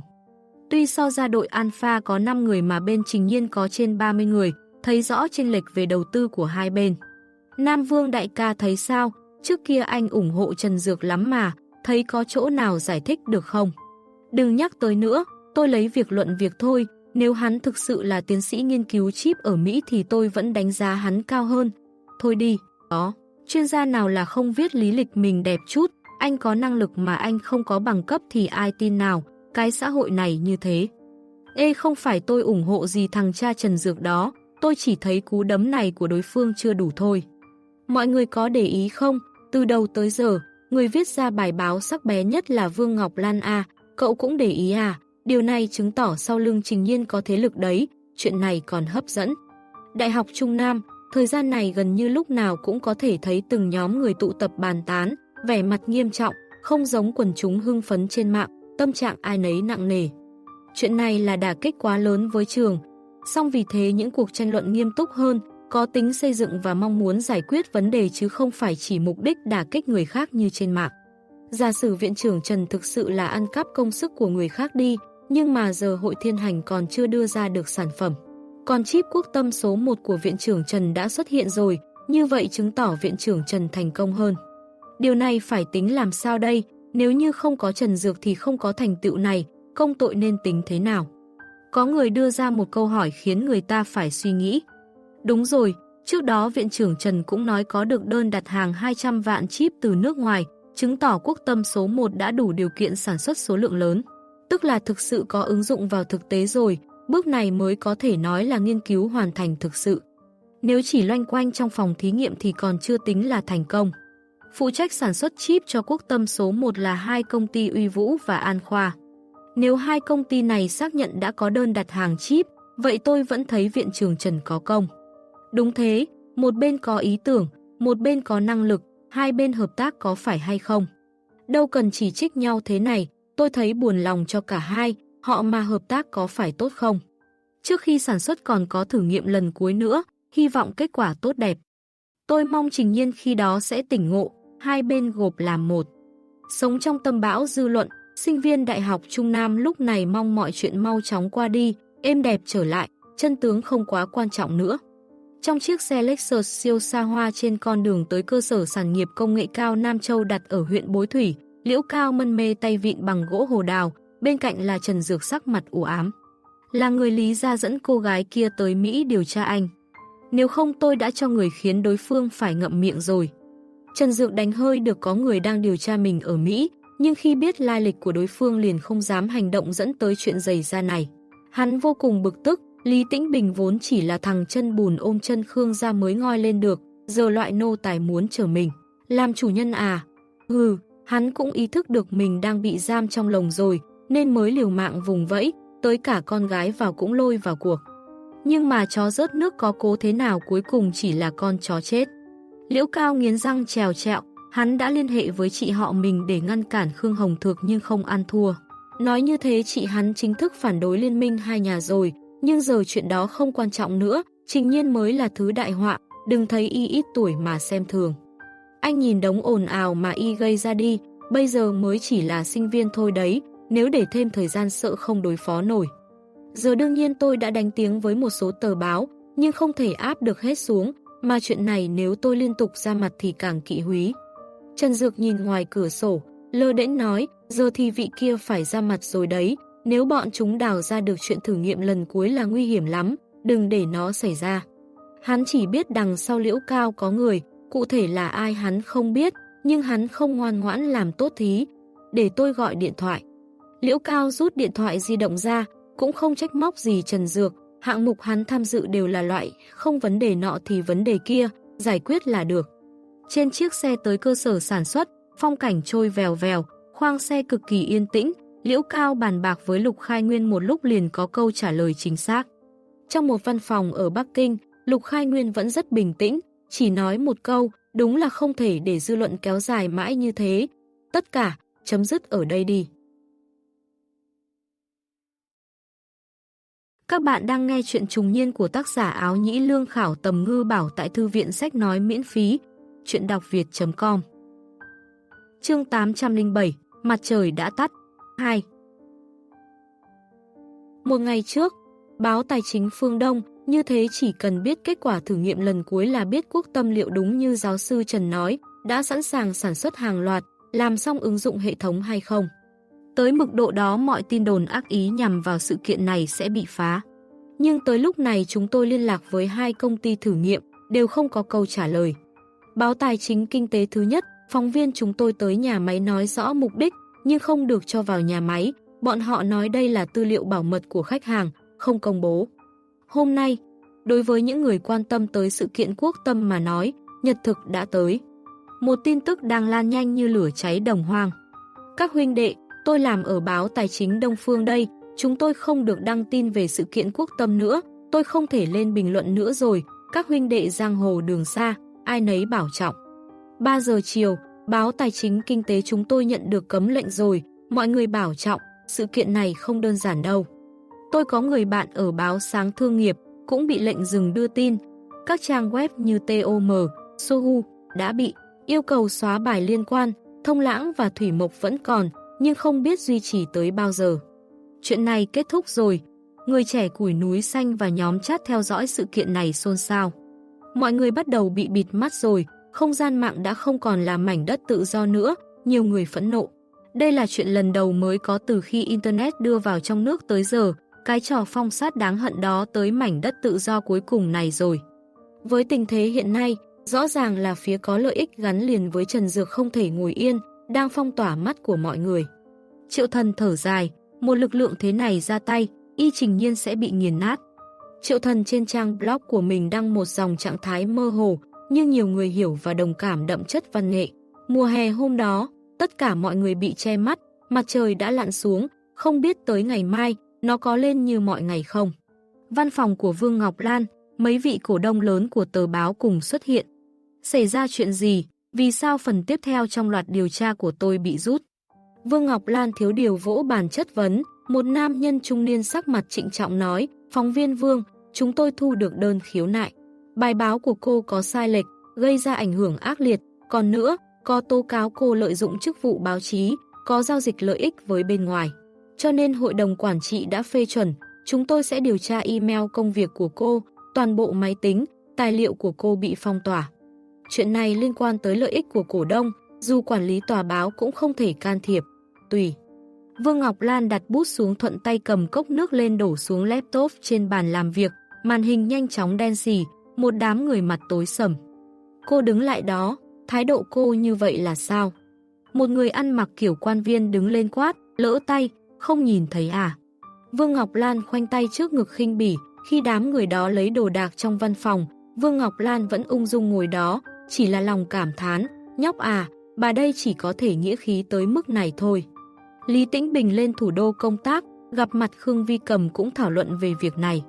Tuy so ra đội Alpha có 5 người mà bên Trình Nhiên có trên 30 người, thấy rõ chênh lệch về đầu tư của hai bên. Nam Vương đại ca thấy sao, trước kia anh ủng hộ Trần Dược lắm mà, thấy có chỗ nào giải thích được không? Đừng nhắc tới nữa, tôi lấy việc luận việc thôi, nếu hắn thực sự là tiến sĩ nghiên cứu chip ở Mỹ thì tôi vẫn đánh giá hắn cao hơn. Thôi đi, đó, chuyên gia nào là không viết lý lịch mình đẹp chút, anh có năng lực mà anh không có bằng cấp thì ai tin nào, cái xã hội này như thế. Ê không phải tôi ủng hộ gì thằng cha Trần Dược đó, tôi chỉ thấy cú đấm này của đối phương chưa đủ thôi. Mọi người có để ý không? Từ đầu tới giờ, người viết ra bài báo sắc bé nhất là Vương Ngọc Lan A, cậu cũng để ý à? Điều này chứng tỏ sau lưng Trình Nhiên có thế lực đấy, chuyện này còn hấp dẫn. Đại học Trung Nam, thời gian này gần như lúc nào cũng có thể thấy từng nhóm người tụ tập bàn tán, vẻ mặt nghiêm trọng, không giống quần chúng hưng phấn trên mạng, tâm trạng ai nấy nặng nề. Chuyện này là đả kích quá lớn với trường, song vì thế những cuộc tranh luận nghiêm túc hơn, có tính xây dựng và mong muốn giải quyết vấn đề chứ không phải chỉ mục đích đả kích người khác như trên mạng. Giả sử viện trưởng Trần thực sự là ăn cắp công sức của người khác đi, nhưng mà giờ hội thiên hành còn chưa đưa ra được sản phẩm. Còn chip quốc tâm số 1 của viện trưởng Trần đã xuất hiện rồi, như vậy chứng tỏ viện trưởng Trần thành công hơn. Điều này phải tính làm sao đây, nếu như không có Trần Dược thì không có thành tựu này, công tội nên tính thế nào? Có người đưa ra một câu hỏi khiến người ta phải suy nghĩ. Đúng rồi, Trước đó Viện trưởng Trần cũng nói có được đơn đặt hàng 200 vạn chip từ nước ngoài, chứng tỏ quốc tâm số 1 đã đủ điều kiện sản xuất số lượng lớn. Tức là thực sự có ứng dụng vào thực tế rồi, bước này mới có thể nói là nghiên cứu hoàn thành thực sự. Nếu chỉ loanh quanh trong phòng thí nghiệm thì còn chưa tính là thành công. Phụ trách sản xuất chip cho quốc tâm số 1 là hai công ty Uy Vũ và An Khoa. Nếu hai công ty này xác nhận đã có đơn đặt hàng chip, vậy tôi vẫn thấy viện trường Trần có công. Đúng thế, một bên có ý tưởng, một bên có năng lực, hai bên hợp tác có phải hay không. Đâu cần chỉ trích nhau thế này, tôi thấy buồn lòng cho cả hai, họ mà hợp tác có phải tốt không. Trước khi sản xuất còn có thử nghiệm lần cuối nữa, hy vọng kết quả tốt đẹp. Tôi mong Trình Nhiên khi đó sẽ tỉnh ngộ, hai bên gộp làm một. Sống trong tâm bão dư luận, sinh viên Đại học Trung Nam lúc này mong mọi chuyện mau chóng qua đi, êm đẹp trở lại, chân tướng không quá quan trọng nữa. Trong chiếc xe Lexus siêu xa hoa trên con đường tới cơ sở sản nghiệp công nghệ cao Nam Châu đặt ở huyện Bối Thủy, Liễu Cao mân mê tay vịn bằng gỗ hồ đào, bên cạnh là Trần Dược sắc mặt u ám. Là người lý ra dẫn cô gái kia tới Mỹ điều tra anh. Nếu không tôi đã cho người khiến đối phương phải ngậm miệng rồi. Trần Dược đánh hơi được có người đang điều tra mình ở Mỹ, nhưng khi biết lai lịch của đối phương liền không dám hành động dẫn tới chuyện dày ra này. Hắn vô cùng bực tức, Lý Tĩnh Bình vốn chỉ là thằng chân bùn ôm chân Khương ra mới ngoi lên được, giờ loại nô tài muốn trở mình. Làm chủ nhân à? Ừ, hắn cũng ý thức được mình đang bị giam trong lồng rồi, nên mới liều mạng vùng vẫy, tới cả con gái vào cũng lôi vào cuộc. Nhưng mà chó rớt nước có cố thế nào cuối cùng chỉ là con chó chết. Liễu Cao nghiến răng trèo trẹo, hắn đã liên hệ với chị họ mình để ngăn cản Khương Hồng Thược nhưng không ăn thua. Nói như thế chị hắn chính thức phản đối liên minh hai nhà rồi, nhưng giờ chuyện đó không quan trọng nữa, trình nhiên mới là thứ đại họa, đừng thấy y ít tuổi mà xem thường. Anh nhìn đống ồn ào mà y gây ra đi, bây giờ mới chỉ là sinh viên thôi đấy, nếu để thêm thời gian sợ không đối phó nổi. Giờ đương nhiên tôi đã đánh tiếng với một số tờ báo, nhưng không thể áp được hết xuống, mà chuyện này nếu tôi liên tục ra mặt thì càng kỵ húy. Trần Dược nhìn ngoài cửa sổ, lơ đễnh nói, giờ thì vị kia phải ra mặt rồi đấy, nếu bọn chúng đào ra được chuyện thử nghiệm lần cuối là nguy hiểm lắm, đừng để nó xảy ra. Hắn chỉ biết đằng sau liễu cao có người, cụ thể là ai hắn không biết, nhưng hắn không ngoan ngoãn làm tốt thí. Để tôi gọi điện thoại. Liễu cao rút điện thoại di động ra, cũng không trách móc gì Trần Dược, hạng mục hắn tham dự đều là loại, không vấn đề nọ thì vấn đề kia, giải quyết là được. Trên chiếc xe tới cơ sở sản xuất, phong cảnh trôi vèo vèo, khoang xe cực kỳ yên tĩnh, Liễu Cao bàn bạc với Lục Khai Nguyên một lúc liền có câu trả lời chính xác. Trong một văn phòng ở Bắc Kinh, Lục Khai Nguyên vẫn rất bình tĩnh, chỉ nói một câu, đúng là không thể để dư luận kéo dài mãi như thế. Tất cả, chấm dứt ở đây đi. Các bạn đang nghe chuyện trùng niên của tác giả áo nhĩ lương khảo tầm ngư bảo tại thư viện sách nói miễn phí, chuyện đọc việt.com Chương 807, Mặt trời đã tắt. 2 Một ngày trước, báo tài chính phương Đông như thế chỉ cần biết kết quả thử nghiệm lần cuối là biết quốc tâm liệu đúng như giáo sư Trần nói, đã sẵn sàng sản xuất hàng loạt, làm xong ứng dụng hệ thống hay không. Tới mực độ đó mọi tin đồn ác ý nhằm vào sự kiện này sẽ bị phá. Nhưng tới lúc này chúng tôi liên lạc với hai công ty thử nghiệm, đều không có câu trả lời. Báo Tài chính Kinh tế thứ nhất, phóng viên chúng tôi tới nhà máy nói rõ mục đích, nhưng không được cho vào nhà máy. Bọn họ nói đây là tư liệu bảo mật của khách hàng, không công bố. Hôm nay, đối với những người quan tâm tới sự kiện quốc tâm mà nói, nhật thực đã tới. Một tin tức đang lan nhanh như lửa cháy đồng hoang. Các huynh đệ, tôi làm ở báo Tài chính Đông Phương đây, chúng tôi không được đăng tin về sự kiện quốc tâm nữa, tôi không thể lên bình luận nữa rồi, các huynh đệ giang hồ đường xa, ai nấy bảo trọng. 3 giờ chiều, báo tài chính kinh tế chúng tôi nhận được cấm lệnh rồi, mọi người bảo trọng, sự kiện này không đơn giản đâu. Tôi có người bạn ở báo sáng thương nghiệp, cũng bị lệnh dừng đưa tin. Các trang web như TOM, Sohu đã bị yêu cầu xóa bài liên quan, thông lãng và thủy mộc vẫn còn, nhưng không biết duy trì tới bao giờ. Chuyện này kết thúc rồi, người trẻ củi núi xanh và nhóm chat theo dõi sự kiện này xôn xao. Mọi người bắt đầu bị bịt mắt rồi, không gian mạng đã không còn là mảnh đất tự do nữa, nhiều người phẫn nộ. Đây là chuyện lần đầu mới có từ khi Internet đưa vào trong nước tới giờ, cái trò phong sát đáng hận đó tới mảnh đất tự do cuối cùng này rồi. Với tình thế hiện nay, rõ ràng là phía có lợi ích gắn liền với Trần Dược không thể ngồi yên, đang phong tỏa mắt của mọi người. Triệu thần thở dài, một lực lượng thế này ra tay, y trình nhiên sẽ bị nghiền nát. Triệu thần trên trang blog của mình đăng một dòng trạng thái mơ hồ, nhưng nhiều người hiểu và đồng cảm đậm chất văn nghệ. Mùa hè hôm đó, tất cả mọi người bị che mắt, mặt trời đã lặn xuống, không biết tới ngày mai, nó có lên như mọi ngày không. Văn phòng của Vương Ngọc Lan, mấy vị cổ đông lớn của tờ báo cùng xuất hiện. Xảy ra chuyện gì? Vì sao phần tiếp theo trong loạt điều tra của tôi bị rút? Vương Ngọc Lan thiếu điều vỗ bàn chất vấn, một nam nhân trung niên sắc mặt trịnh trọng nói, phóng viên Vương, chúng tôi thu được đơn khiếu nại. Bài báo của cô có sai lệch, gây ra ảnh hưởng ác liệt, còn nữa, có tố cáo cô lợi dụng chức vụ báo chí, có giao dịch lợi ích với bên ngoài. Cho nên hội đồng quản trị đã phê chuẩn, chúng tôi sẽ điều tra email công việc của cô, toàn bộ máy tính, tài liệu của cô bị phong tỏa. Chuyện này liên quan tới lợi ích của cổ đông, dù quản lý tòa báo cũng không thể can thiệp. Tùy. Vương Ngọc Lan đặt bút xuống thuận tay cầm cốc nước lên đổ xuống laptop trên bàn làm việc, màn hình nhanh chóng đen xì, một đám người mặt tối sầm. Cô đứng lại đó, thái độ cô như vậy là sao? Một người ăn mặc kiểu quan viên đứng lên quát, lỡ tay, không nhìn thấy à? Vương Ngọc Lan khoanh tay trước ngực khinh bỉ, khi đám người đó lấy đồ đạc trong văn phòng, Vương Ngọc Lan vẫn ung dung ngồi đó, chỉ là lòng cảm thán, nhóc à, bà đây chỉ có thể nghĩa khí tới mức này thôi. Lý Tĩnh Bình lên thủ đô công tác, gặp mặt Khương Vi Cầm cũng thảo luận về việc này.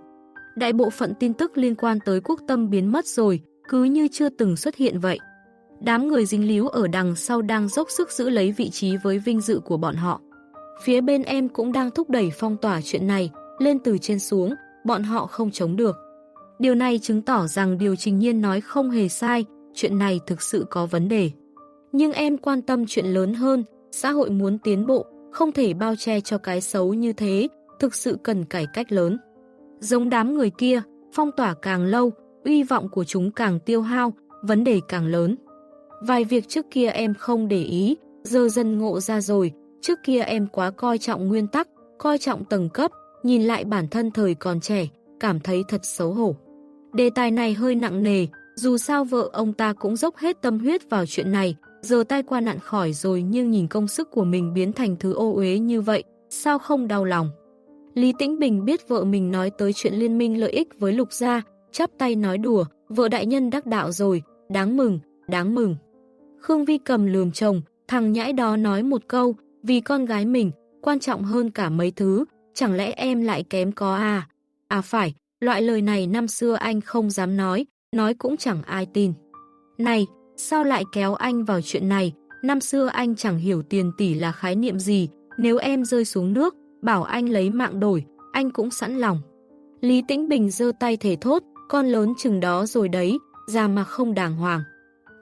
Đại bộ phận tin tức liên quan tới quốc tâm biến mất rồi, cứ như chưa từng xuất hiện vậy. Đám người dính líu ở đằng sau đang dốc sức giữ lấy vị trí với vinh dự của bọn họ. Phía bên em cũng đang thúc đẩy phong tỏa chuyện này, lên từ trên xuống, bọn họ không chống được. Điều này chứng tỏ rằng điều Trình Nhiên nói không hề sai, chuyện này thực sự có vấn đề. Nhưng em quan tâm chuyện lớn hơn, xã hội muốn tiến bộ, không thể bao che cho cái xấu như thế, thực sự cần cải cách lớn. Giống đám người kia, phong tỏa càng lâu, uy vọng của chúng càng tiêu hao, vấn đề càng lớn. Vài việc trước kia em không để ý, giờ dần ngộ ra rồi, trước kia em quá coi trọng nguyên tắc, coi trọng tầng cấp, nhìn lại bản thân thời còn trẻ, cảm thấy thật xấu hổ. Đề tài này hơi nặng nề, dù sao vợ ông ta cũng dốc hết tâm huyết vào chuyện này, giờ tai qua nạn khỏi rồi nhưng nhìn công sức của mình biến thành thứ ô uế như vậy, sao không đau lòng. Lý Tĩnh Bình biết vợ mình nói tới chuyện liên minh lợi ích với Lục Gia, chắp tay nói đùa, vợ đại nhân đắc đạo rồi, đáng mừng, đáng mừng. Khương Vi cầm lườm chồng, thằng nhãi đó nói một câu, vì con gái mình, quan trọng hơn cả mấy thứ, chẳng lẽ em lại kém có à? À phải, loại lời này năm xưa anh không dám nói, nói cũng chẳng ai tin. Này, sao lại kéo anh vào chuyện này? Năm xưa anh chẳng hiểu tiền tỷ là khái niệm gì, nếu em rơi xuống nước, bảo anh lấy mạng đổi, anh cũng sẵn lòng. Lý Tĩnh Bình giơ tay thể thốt, con lớn chừng đó rồi đấy, già mà không đàng hoàng.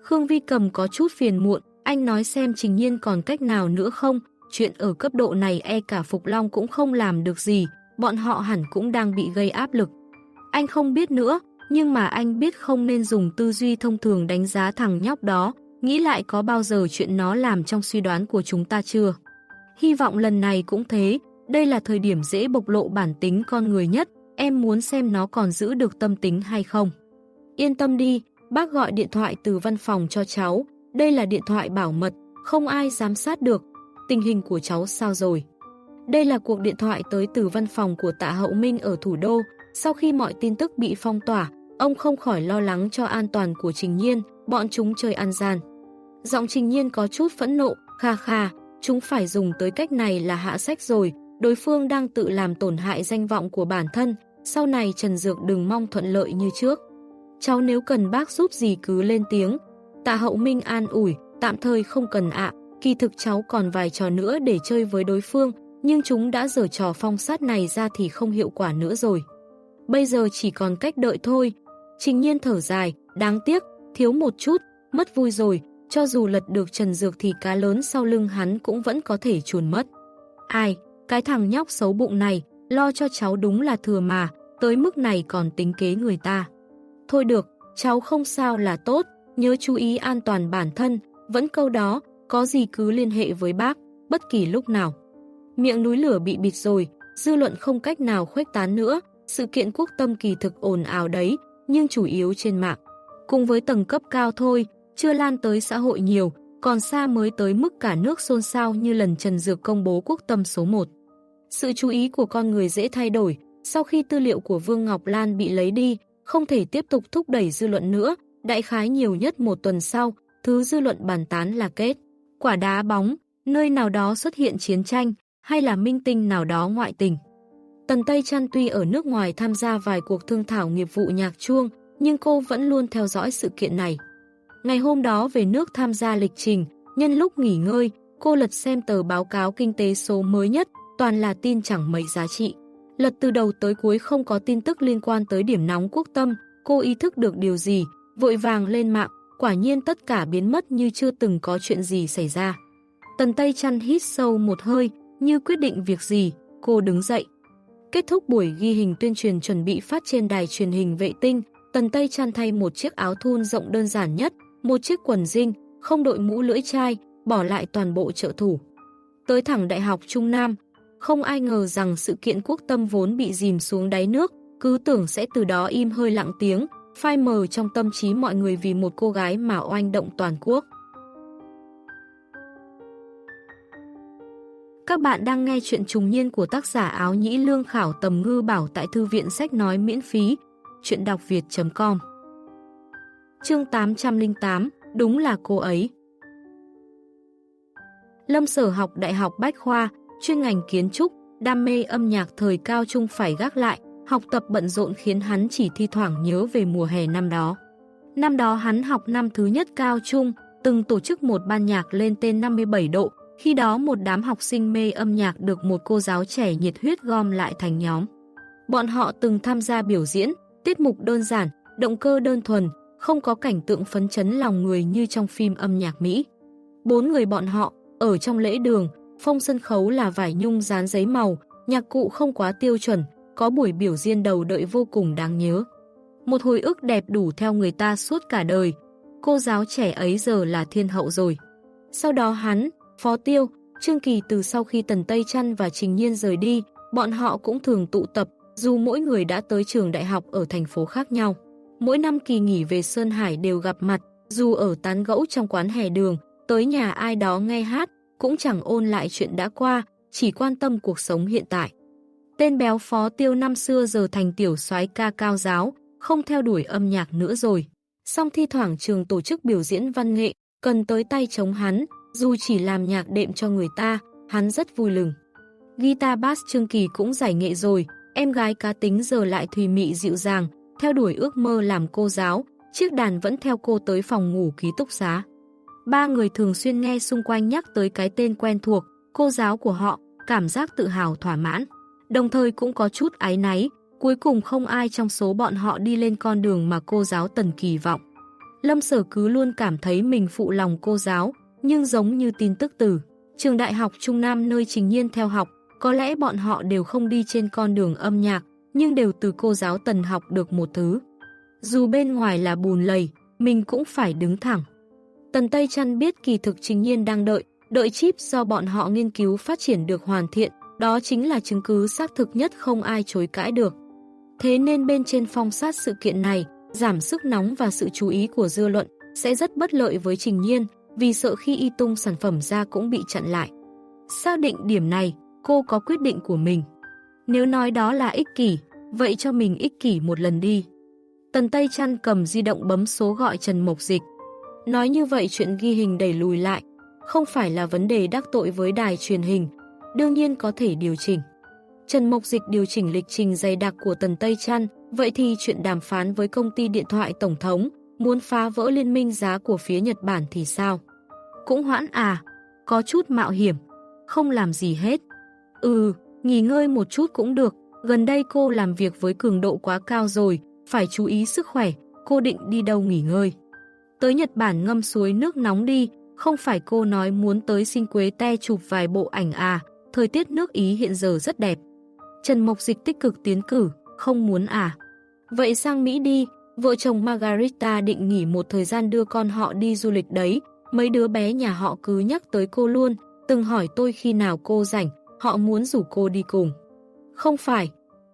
Khương Vi Cầm có chút phiền muộn, anh nói xem trình nhiên còn cách nào nữa không, chuyện ở cấp độ này e cả Phục Long cũng không làm được gì, bọn họ hẳn cũng đang bị gây áp lực. Anh không biết nữa, nhưng mà anh biết không nên dùng tư duy thông thường đánh giá thằng nhóc đó, nghĩ lại có bao giờ chuyện nó làm trong suy đoán của chúng ta chưa. Hy vọng lần này cũng thế, đây là thời điểm dễ bộc lộ bản tính con người nhất, em muốn xem nó còn giữ được tâm tính hay không. Yên tâm đi, bác gọi điện thoại từ văn phòng cho cháu, đây là điện thoại bảo mật, không ai giám sát được. Tình hình của cháu sao rồi? Đây là cuộc điện thoại tới từ văn phòng của tạ Hậu Minh ở thủ đô. Sau khi mọi tin tức bị phong tỏa, ông không khỏi lo lắng cho an toàn của Trình Nhiên, bọn chúng chơi ăn gian. Giọng Trình Nhiên có chút phẫn nộ, kha kha, chúng phải dùng tới cách này là hạ sách rồi, đối phương đang tự làm tổn hại danh vọng của bản thân, sau này Trần Dược đừng mong thuận lợi như trước. Cháu nếu cần bác giúp gì cứ lên tiếng. Tạ Hậu Minh an ủi, tạm thời không cần ạ, kỳ thực cháu còn vài trò nữa để chơi với đối phương, nhưng chúng đã dở trò phong sát này ra thì không hiệu quả nữa rồi. Bây giờ chỉ còn cách đợi thôi. Trình nhiên thở dài, đáng tiếc, thiếu một chút, mất vui rồi, cho dù lật được Trần Dược thì cá lớn sau lưng hắn cũng vẫn có thể chuồn mất. Ai, cái thằng nhóc xấu bụng này, lo cho cháu đúng là thừa mà, tới mức này còn tính kế người ta. Thôi được, cháu không sao là tốt, nhớ chú ý an toàn bản thân, vẫn câu đó, có gì cứ liên hệ với bác, bất kỳ lúc nào. Miệng núi lửa bị bịt rồi, dư luận không cách nào khuếch tán nữa, sự kiện quốc tâm kỳ thực ồn ào đấy, nhưng chủ yếu trên mạng. cùng với tầng cấp cao thôi, chưa lan tới xã hội nhiều, còn xa mới tới mức cả nước xôn xao như lần Trần Dược công bố quốc tâm số 1. Sự chú ý của con người dễ thay đổi, sau khi tư liệu của Vương Ngọc Lan bị lấy đi, không thể tiếp tục thúc đẩy dư luận nữa, đại khái nhiều nhất một tuần sau, thứ dư luận bàn tán là kết. Quả đá bóng, nơi nào đó xuất hiện chiến tranh, hay là minh tinh nào đó ngoại tình. Tần Tây Trăn tuy ở nước ngoài tham gia vài cuộc thương thảo nghiệp vụ nhạc chuông, nhưng cô vẫn luôn theo dõi sự kiện này. Ngày hôm đó về nước tham gia lịch trình, nhân lúc nghỉ ngơi, cô lật xem tờ báo cáo kinh tế số mới nhất, toàn là tin chẳng mấy giá trị. Lật từ đầu tới cuối không có tin tức liên quan tới điểm nóng quốc tâm, cô ý thức được điều gì, vội vàng lên mạng, quả nhiên tất cả biến mất như chưa từng có chuyện gì xảy ra. Tần Tây Trăn hít sâu một hơi, như quyết định việc gì, cô đứng dậy. Kết thúc buổi ghi hình tuyên truyền chuẩn bị phát trên đài truyền hình vệ tinh, Tần Tây chăn thay một chiếc áo thun rộng đơn giản nhất, một chiếc quần jean, không đội mũ lưỡi chai, bỏ lại toàn bộ trợ thủ. Tới thẳng Đại học Trung Nam, không ai ngờ rằng sự kiện quốc tâm vốn bị dìm xuống đáy nước, cứ tưởng sẽ từ đó im hơi lặng tiếng, phai mờ trong tâm trí mọi người vì một cô gái mà oanh động toàn quốc. Các bạn đang nghe chuyện trùng niên của tác giả áo nhĩ lương khảo tầm ngư bảo tại thư viện sách nói miễn phí, chuyện đọc việt.com Chương 808, đúng là cô ấy. Lâm sở học Đại học Bách Khoa, chuyên ngành kiến trúc, đam mê âm nhạc thời cao trung phải gác lại, học tập bận rộn khiến hắn chỉ thi thoảng nhớ về mùa hè năm đó. Năm đó hắn học năm thứ nhất cao trung, từng tổ chức một ban nhạc lên tên 57 độ, khi đó một đám học sinh mê âm nhạc được một cô giáo trẻ nhiệt huyết gom lại thành nhóm. Bọn họ từng tham gia biểu diễn, tiết mục đơn giản, động cơ đơn thuần, không có cảnh tượng phấn chấn lòng người như trong phim âm nhạc Mỹ. Bốn người bọn họ, ở trong lễ đường, phong sân khấu là vải nhung dán giấy màu, nhạc cụ không quá tiêu chuẩn, có buổi biểu diễn đầu đợi vô cùng đáng nhớ. Một hồi ức đẹp đủ theo người ta suốt cả đời, cô giáo trẻ ấy giờ là thiên hậu rồi. Sau đó hắn, Phó Tiêu, Trương Kỳ từ sau khi Tần Tây Trăn và Trình Nhiên rời đi, bọn họ cũng thường tụ tập, dù mỗi người đã tới trường đại học ở thành phố khác nhau. Mỗi năm kỳ nghỉ về Sơn Hải đều gặp mặt, dù ở tán gẫu trong quán hè đường, tới nhà ai đó nghe hát, cũng chẳng ôn lại chuyện đã qua, chỉ quan tâm cuộc sống hiện tại. Tên béo phó tiêu năm xưa giờ thành tiểu soái ca cao giáo, không theo đuổi âm nhạc nữa rồi. Song thi thoảng trường tổ chức biểu diễn văn nghệ, cần tới tay chống hắn, dù chỉ làm nhạc đệm cho người ta, hắn rất vui lừng. Guitar bass Trương Kỳ cũng giải nghệ rồi, em gái cá tính giờ lại thùy mị dịu dàng, theo đuổi ước mơ làm cô giáo, chiếc đàn vẫn theo cô tới phòng ngủ ký túc xá. Ba người thường xuyên nghe xung quanh nhắc tới cái tên quen thuộc, cô giáo của họ, cảm giác tự hào thỏa mãn. Đồng thời cũng có chút ái náy, cuối cùng không ai trong số bọn họ đi lên con đường mà cô giáo tần kỳ vọng. Lâm sở cứ luôn cảm thấy mình phụ lòng cô giáo, nhưng giống như tin tức tử trường đại học Trung Nam nơi Trình Nhiên theo học, có lẽ bọn họ đều không đi trên con đường âm nhạc, nhưng đều từ cô giáo tần học được một thứ. Dù bên ngoài là bùn lầy, mình cũng phải đứng thẳng. Tần Tây Trăn biết kỳ thực Trình Nhiên đang đợi, đợi chip do bọn họ nghiên cứu phát triển được hoàn thiện, đó chính là chứng cứ xác thực nhất không ai chối cãi được. Thế nên bên trên phong sát sự kiện này, giảm sức nóng và sự chú ý của dư luận sẽ rất bất lợi với Trình Nhiên, vì sợ khi y tung sản phẩm ra cũng bị chặn lại. Xác định điểm này, cô có quyết định của mình. Nếu nói đó là ích kỷ, vậy cho mình ích kỷ một lần đi. Tần Tây Trăn cầm di động bấm số gọi Trần Mộc Dịch. Nói như vậy chuyện ghi hình đẩy lùi lại, không phải là vấn đề đắc tội với đài truyền hình, đương nhiên có thể điều chỉnh. Trần Mộc Dịch điều chỉnh lịch trình dày đặc của Tần Tây Trăn, vậy thì chuyện đàm phán với công ty điện thoại Tổng thống, muốn phá vỡ liên minh giá của phía Nhật Bản thì sao? Cũng hoãn à, có chút mạo hiểm, không làm gì hết. Ừ, nghỉ ngơi một chút cũng được, gần đây cô làm việc với cường độ quá cao rồi, phải chú ý sức khỏe, cô định đi đâu nghỉ ngơi. Tới Nhật Bản ngâm suối nước nóng đi, không phải cô nói muốn tới sinh quế te chụp vài bộ ảnh à, thời tiết nước Ý hiện giờ rất đẹp. Trần Mộc Dịch tích cực tiến cử, không muốn à. Vậy sang Mỹ đi, vợ chồng Margarita định nghỉ một thời gian đưa con họ đi du lịch đấy, mấy đứa bé nhà họ cứ nhắc tới cô luôn, từng hỏi tôi khi nào cô rảnh, họ muốn rủ cô đi cùng. Không phải,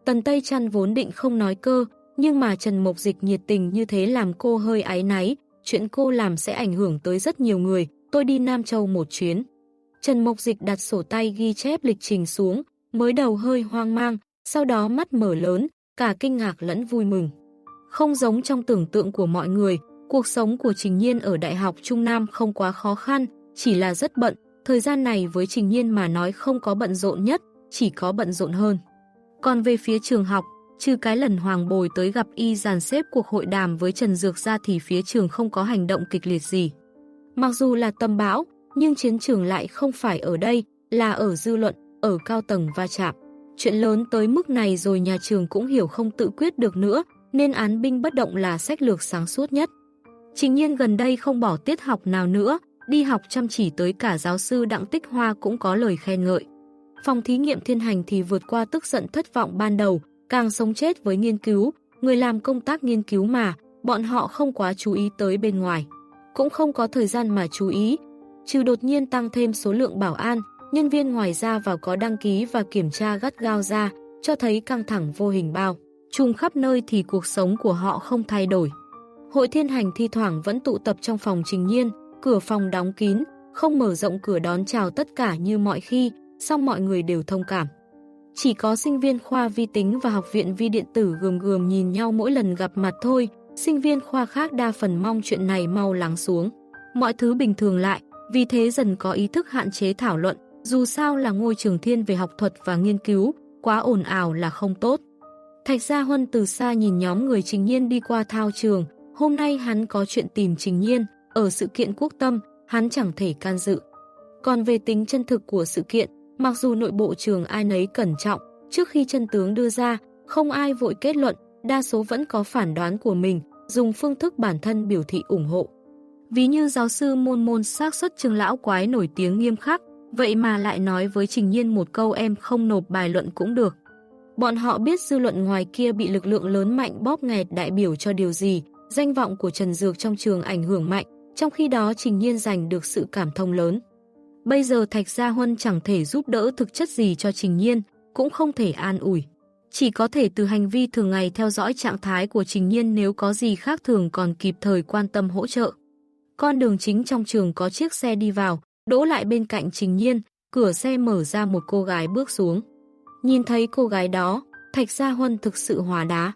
Tần Tây Trăn vốn định không nói cơ, Nhưng mà Trần Mộc Dịch nhiệt tình như thế làm cô hơi áy náy, chuyện cô làm sẽ ảnh hưởng tới rất nhiều người, tôi đi Nam Châu một chuyến. Trần Mộc Dịch đặt sổ tay ghi chép lịch trình xuống, mới đầu hơi hoang mang, sau đó mắt mở lớn, cả kinh ngạc lẫn vui mừng. Không giống trong tưởng tượng của mọi người, cuộc sống của Trình Nhiên ở Đại học Trung Nam không quá khó khăn, chỉ là rất bận, thời gian này với Trình Nhiên mà nói không có bận rộn nhất, chỉ có bận rộn hơn. Còn về phía trường học, trừ cái lần Hoàng Bồi tới gặp y dàn xếp cuộc hội đàm với Trần Dược ra thì phía trường không có hành động kịch liệt gì. Mặc dù là tâm bão, nhưng chiến trường lại không phải ở đây, là ở dư luận, ở cao tầng va chạm. Chuyện lớn tới mức này rồi nhà trường cũng hiểu không tự quyết được nữa, nên án binh bất động là sách lược sáng suốt nhất. Trình nhiên gần đây không bỏ tiết học nào nữa, đi học chăm chỉ tới cả giáo sư Đặng Tích Hoa cũng có lời khen ngợi. Phòng thí nghiệm thiên hành thì vượt qua tức giận thất vọng ban đầu, càng sống chết với nghiên cứu, người làm công tác nghiên cứu mà, bọn họ không quá chú ý tới bên ngoài. Cũng không có thời gian mà chú ý, trừ đột nhiên tăng thêm số lượng bảo an, nhân viên ngoài ra vào có đăng ký và kiểm tra gắt gao ra, cho thấy căng thẳng vô hình bao. Chung khắp nơi thì cuộc sống của họ không thay đổi. Hội thiên hành thi thoảng vẫn tụ tập trong phòng trình nhiên, cửa phòng đóng kín, không mở rộng cửa đón chào tất cả như mọi khi, song mọi người đều thông cảm. Chỉ có sinh viên khoa vi tính và học viện vi điện tử gườm gườm nhìn nhau mỗi lần gặp mặt thôi, sinh viên khoa khác đa phần mong chuyện này mau lắng xuống. Mọi thứ bình thường lại, vì thế dần có ý thức hạn chế thảo luận, dù sao là ngôi trường thiên về học thuật và nghiên cứu, quá ồn ào là không tốt. Thạch Gia Huân từ xa nhìn nhóm người Trình Nhiên đi qua thao trường, hôm nay hắn có chuyện tìm Trình Nhiên, ở sự kiện quốc tâm, hắn chẳng thể can dự. Còn về tính chân thực của sự kiện, mặc dù nội bộ trường ai nấy cẩn trọng, trước khi chân tướng đưa ra, không ai vội kết luận, đa số vẫn có phản đoán của mình, dùng phương thức bản thân biểu thị ủng hộ. Ví như giáo sư môn môn xác suất trường lão quái nổi tiếng nghiêm khắc, vậy mà lại nói với Trình Nhiên một câu em không nộp bài luận cũng được. Bọn họ biết dư luận ngoài kia bị lực lượng lớn mạnh bóp nghẹt đại biểu cho điều gì, danh vọng của Trần Dược trong trường ảnh hưởng mạnh, trong khi đó Trình Nhiên giành được sự cảm thông lớn. Bây giờ Thạch Gia Huân chẳng thể giúp đỡ thực chất gì cho Trình Nhiên, cũng không thể an ủi. Chỉ có thể từ hành vi thường ngày theo dõi trạng thái của Trình Nhiên nếu có gì khác thường còn kịp thời quan tâm hỗ trợ. Con đường chính trong trường có chiếc xe đi vào, đỗ lại bên cạnh Trình Nhiên, cửa xe mở ra một cô gái bước xuống. Nhìn thấy cô gái đó, Thạch Gia Huân thực sự hòa đá.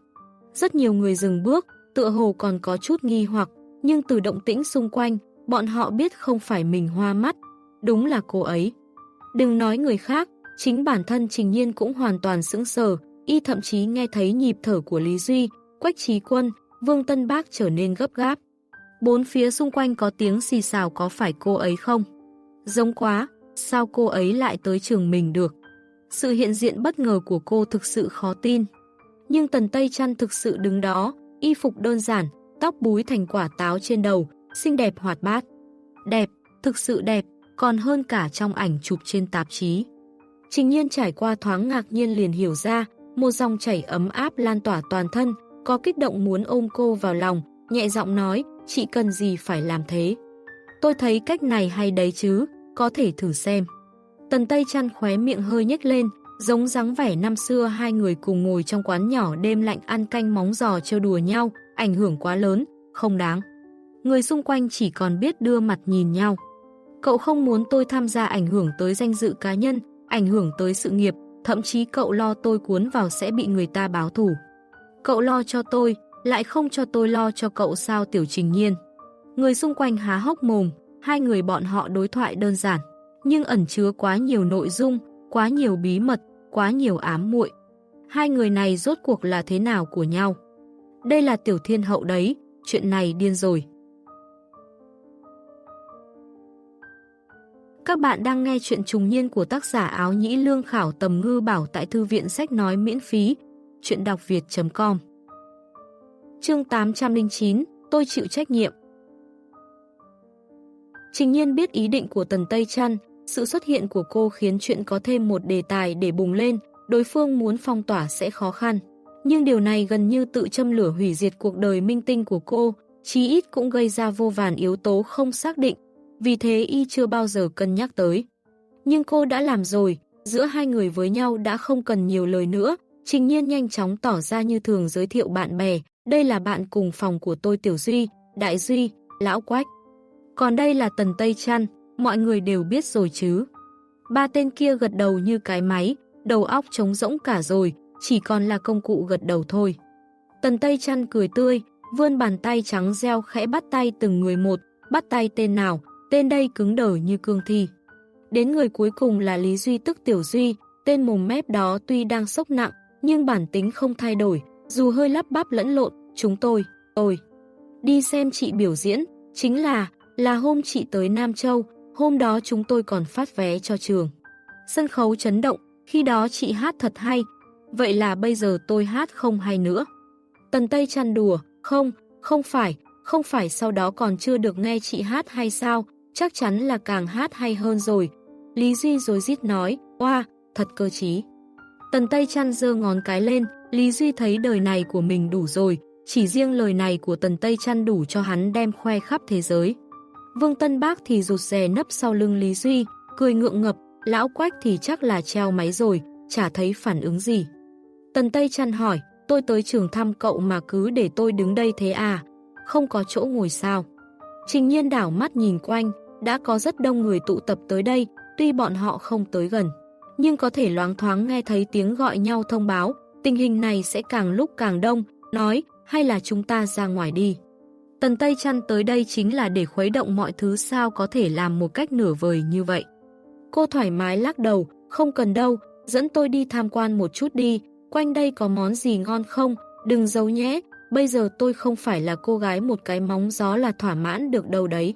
Rất nhiều người dừng bước, tựa hồ còn có chút nghi hoặc, nhưng từ động tĩnh xung quanh, bọn họ biết không phải mình hoa mắt, đúng là cô ấy. Đừng nói người khác, chính bản thân Trình Nhiên cũng hoàn toàn sững sờ, y thậm chí nghe thấy nhịp thở của Lý Duy, Quách Trí Quân, Vương Tân Bác trở nên gấp gáp. Bốn phía xung quanh có tiếng xì xào có phải cô ấy không? Giống quá, sao cô ấy lại tới trường mình được? Sự hiện diện bất ngờ của cô thực sự khó tin. Nhưng Tần Tây Trăn thực sự đứng đó, y phục đơn giản, tóc búi thành quả táo trên đầu, xinh đẹp hoạt bát. Đẹp, thực sự đẹp, còn hơn cả trong ảnh chụp trên tạp chí. Trình nhiên trải qua thoáng ngạc nhiên liền hiểu ra, một dòng chảy ấm áp lan tỏa toàn thân, có kích động muốn ôm cô vào lòng, nhẹ giọng nói, chị cần gì phải làm thế. Tôi thấy cách này hay đấy chứ, có thể thử xem. Tần Tây chăn khóe miệng hơi nhếch lên, giống dáng vẻ năm xưa hai người cùng ngồi trong quán nhỏ đêm lạnh ăn canh móng giò trêu đùa nhau, ảnh hưởng quá lớn, không đáng. Người xung quanh chỉ còn biết đưa mặt nhìn nhau. Cậu không muốn tôi tham gia ảnh hưởng tới danh dự cá nhân, ảnh hưởng tới sự nghiệp, thậm chí cậu lo tôi cuốn vào sẽ bị người ta báo thủ. Cậu lo cho tôi, lại không cho tôi lo cho cậu sao tiểu trình nhiên. Người xung quanh há hốc mồm, hai người bọn họ đối thoại đơn giản, nhưng ẩn chứa quá nhiều nội dung, quá nhiều bí mật, quá nhiều ám muội. Hai người này rốt cuộc là thế nào của nhau? Đây là tiểu thiên hậu đấy, chuyện này điên rồi. Các bạn đang nghe chuyện trùng niên của tác giả áo nhĩ lương khảo tầm ngư bảo tại thư viện sách nói miễn phí, chuyện đọc việt.com Chương 809, tôi chịu trách nhiệm Trình nhiên biết ý định của Tần Tây Trăn, sự xuất hiện của cô khiến chuyện có thêm một đề tài để bùng lên, đối phương muốn phong tỏa sẽ khó khăn. Nhưng điều này gần như tự châm lửa hủy diệt cuộc đời minh tinh của cô, chí ít cũng gây ra vô vàn yếu tố không xác định, vì thế y chưa bao giờ cân nhắc tới. Nhưng cô đã làm rồi, giữa hai người với nhau đã không cần nhiều lời nữa, Trình nhiên nhanh chóng tỏ ra như thường giới thiệu bạn bè, đây là bạn cùng phòng của tôi Tiểu Duy, Đại Duy, Lão Quách. Còn đây là Tần Tây Trăn, mọi người đều biết rồi chứ. Ba tên kia gật đầu như cái máy, đầu óc trống rỗng cả rồi, chỉ còn là công cụ gật đầu thôi. Tần Tây chăn cười tươi, vươn bàn tay trắng reo khẽ bắt tay từng người một, bắt tay tên nào, tên đây cứng đờ như cương thi. Đến người cuối cùng là Lý Duy tức Tiểu Duy, tên mồm mép đó tuy đang sốc nặng, nhưng bản tính không thay đổi, dù hơi lắp bắp lẫn lộn, chúng tôi, tôi. Đi xem chị biểu diễn, chính là, là hôm chị tới Nam Châu, hôm đó chúng tôi còn phát vé cho trường. Sân khấu chấn động, khi đó chị hát thật hay, vậy là bây giờ tôi hát không hay nữa. Tần Tây chăn đùa, không, không phải, không phải sau đó còn chưa được nghe chị hát hay sao, chắc chắn là càng hát hay hơn rồi. Lý Duy rồi rít nói, oa, thật cơ trí. Tần Tây chăn dơ ngón cái lên, Lý Duy thấy đời này của mình đủ rồi, chỉ riêng lời này của Tần Tây chăn đủ cho hắn đem khoe khắp thế giới. Vương Tân Bác thì rụt rè nấp sau lưng Lý Duy, cười ngượng ngập, lão quách thì chắc là treo máy rồi, chả thấy phản ứng gì. Tần Tây chăn hỏi, tôi tới trường thăm cậu mà cứ để tôi đứng đây thế à, không có chỗ ngồi sao. Trình nhiên đảo mắt nhìn quanh, đã có rất đông người tụ tập tới đây, tuy bọn họ không tới gần. Nhưng có thể loáng thoáng nghe thấy tiếng gọi nhau thông báo, tình hình này sẽ càng lúc càng đông, nói, hay là chúng ta ra ngoài đi. Tần Tây Trăn tới đây chính là để khuấy động mọi thứ sao có thể làm một cách nửa vời như vậy. Cô thoải mái lắc đầu, không cần đâu, dẫn tôi đi tham quan một chút đi, quanh đây có món gì ngon không, đừng giấu nhé, bây giờ tôi không phải là cô gái một cái móng gió là thỏa mãn được đâu đấy.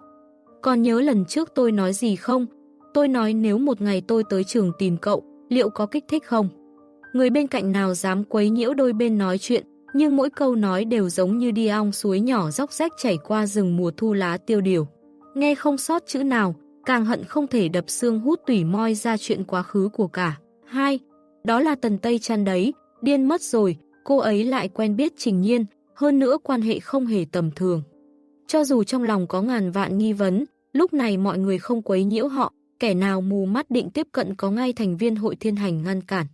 Còn nhớ lần trước tôi nói gì không? Tôi nói nếu một ngày tôi tới trường tìm cậu, liệu có kích thích không? Người bên cạnh nào dám quấy nhiễu đôi bên nói chuyện, nhưng mỗi câu nói đều giống như đi ong suối nhỏ róc rách chảy qua rừng mùa thu lá tiêu điều. Nghe không sót chữ nào, càng hận không thể đập xương hút tủy moi ra chuyện quá khứ của cả. Hai, đó là tần Tây chăn đấy, điên mất rồi, cô ấy lại quen biết Trình Nhiên, hơn nữa quan hệ không hề tầm thường. Cho dù trong lòng có ngàn vạn nghi vấn, lúc này mọi người không quấy nhiễu họ, kẻ nào mù mắt định tiếp cận có ngay thành viên hội thiên hành ngăn cản.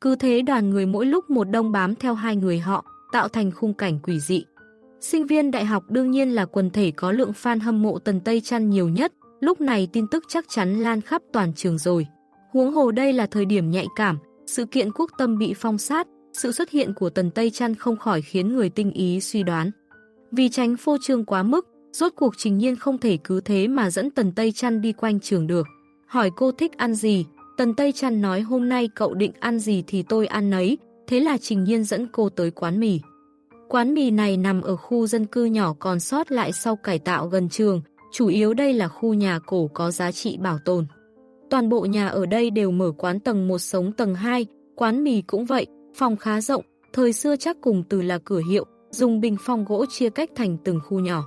Cứ thế đoàn người mỗi lúc một đông bám theo hai người họ, tạo thành khung cảnh quỷ dị. Sinh viên đại học đương nhiên là quần thể có lượng fan hâm mộ Tần Tây Trăn nhiều nhất, lúc này tin tức chắc chắn lan khắp toàn trường rồi. Huống hồ đây là thời điểm nhạy cảm, sự kiện quốc tâm bị phong sát, sự xuất hiện của Tần Tây Trăn không khỏi khiến người tinh ý suy đoán. Vì tránh phô trương quá mức, rốt cuộc trình nhiên không thể cứ thế mà dẫn Tần Tây Trăn đi quanh trường được. Hỏi cô thích ăn gì, Tần Tây Trăn nói hôm nay cậu định ăn gì thì tôi ăn nấy, thế là Trình Nhiên dẫn cô tới quán mì. Quán mì này nằm ở khu dân cư nhỏ còn sót lại sau cải tạo gần trường, chủ yếu đây là khu nhà cổ có giá trị bảo tồn. Toàn bộ nhà ở đây đều mở quán tầng 1 sống tầng 2, quán mì cũng vậy, phòng khá rộng, thời xưa chắc cùng từ là cửa hiệu, dùng bình phong gỗ chia cách thành từng khu nhỏ.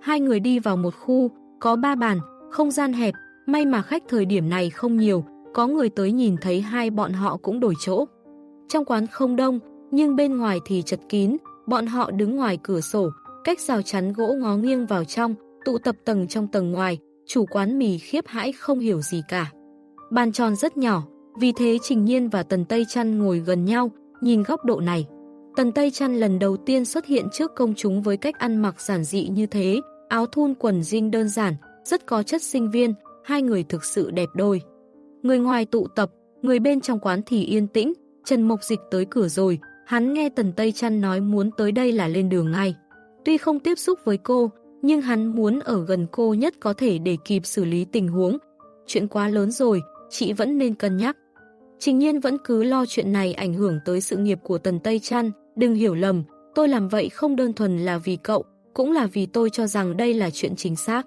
Hai người đi vào một khu, có ba bàn, không gian hẹp, may mà khách thời điểm này không nhiều, có người tới nhìn thấy hai bọn họ cũng đổi chỗ. Trong quán không đông, nhưng bên ngoài thì chật kín, bọn họ đứng ngoài cửa sổ, cách rào chắn gỗ ngó nghiêng vào trong, tụ tập tầng trong tầng ngoài, chủ quán mì khiếp hãi không hiểu gì cả. Bàn tròn rất nhỏ, vì thế Trình Nhiên và Tần Tây Trăn ngồi gần nhau, nhìn góc độ này. Tần Tây Trăn lần đầu tiên xuất hiện trước công chúng với cách ăn mặc giản dị như thế, áo thun quần jean đơn giản, rất có chất sinh viên, hai người thực sự đẹp đôi. Người ngoài tụ tập, người bên trong quán thì yên tĩnh, Trần Mộc Dịch tới cửa rồi, hắn nghe Tần Tây Trăn nói muốn tới đây là lên đường ngay. Tuy không tiếp xúc với cô, nhưng hắn muốn ở gần cô nhất có thể để kịp xử lý tình huống. Chuyện quá lớn rồi, chị vẫn nên cân nhắc. Trình nhiên vẫn cứ lo chuyện này ảnh hưởng tới sự nghiệp của Tần Tây Trăn, đừng hiểu lầm, tôi làm vậy không đơn thuần là vì cậu, cũng là vì tôi cho rằng đây là chuyện chính xác.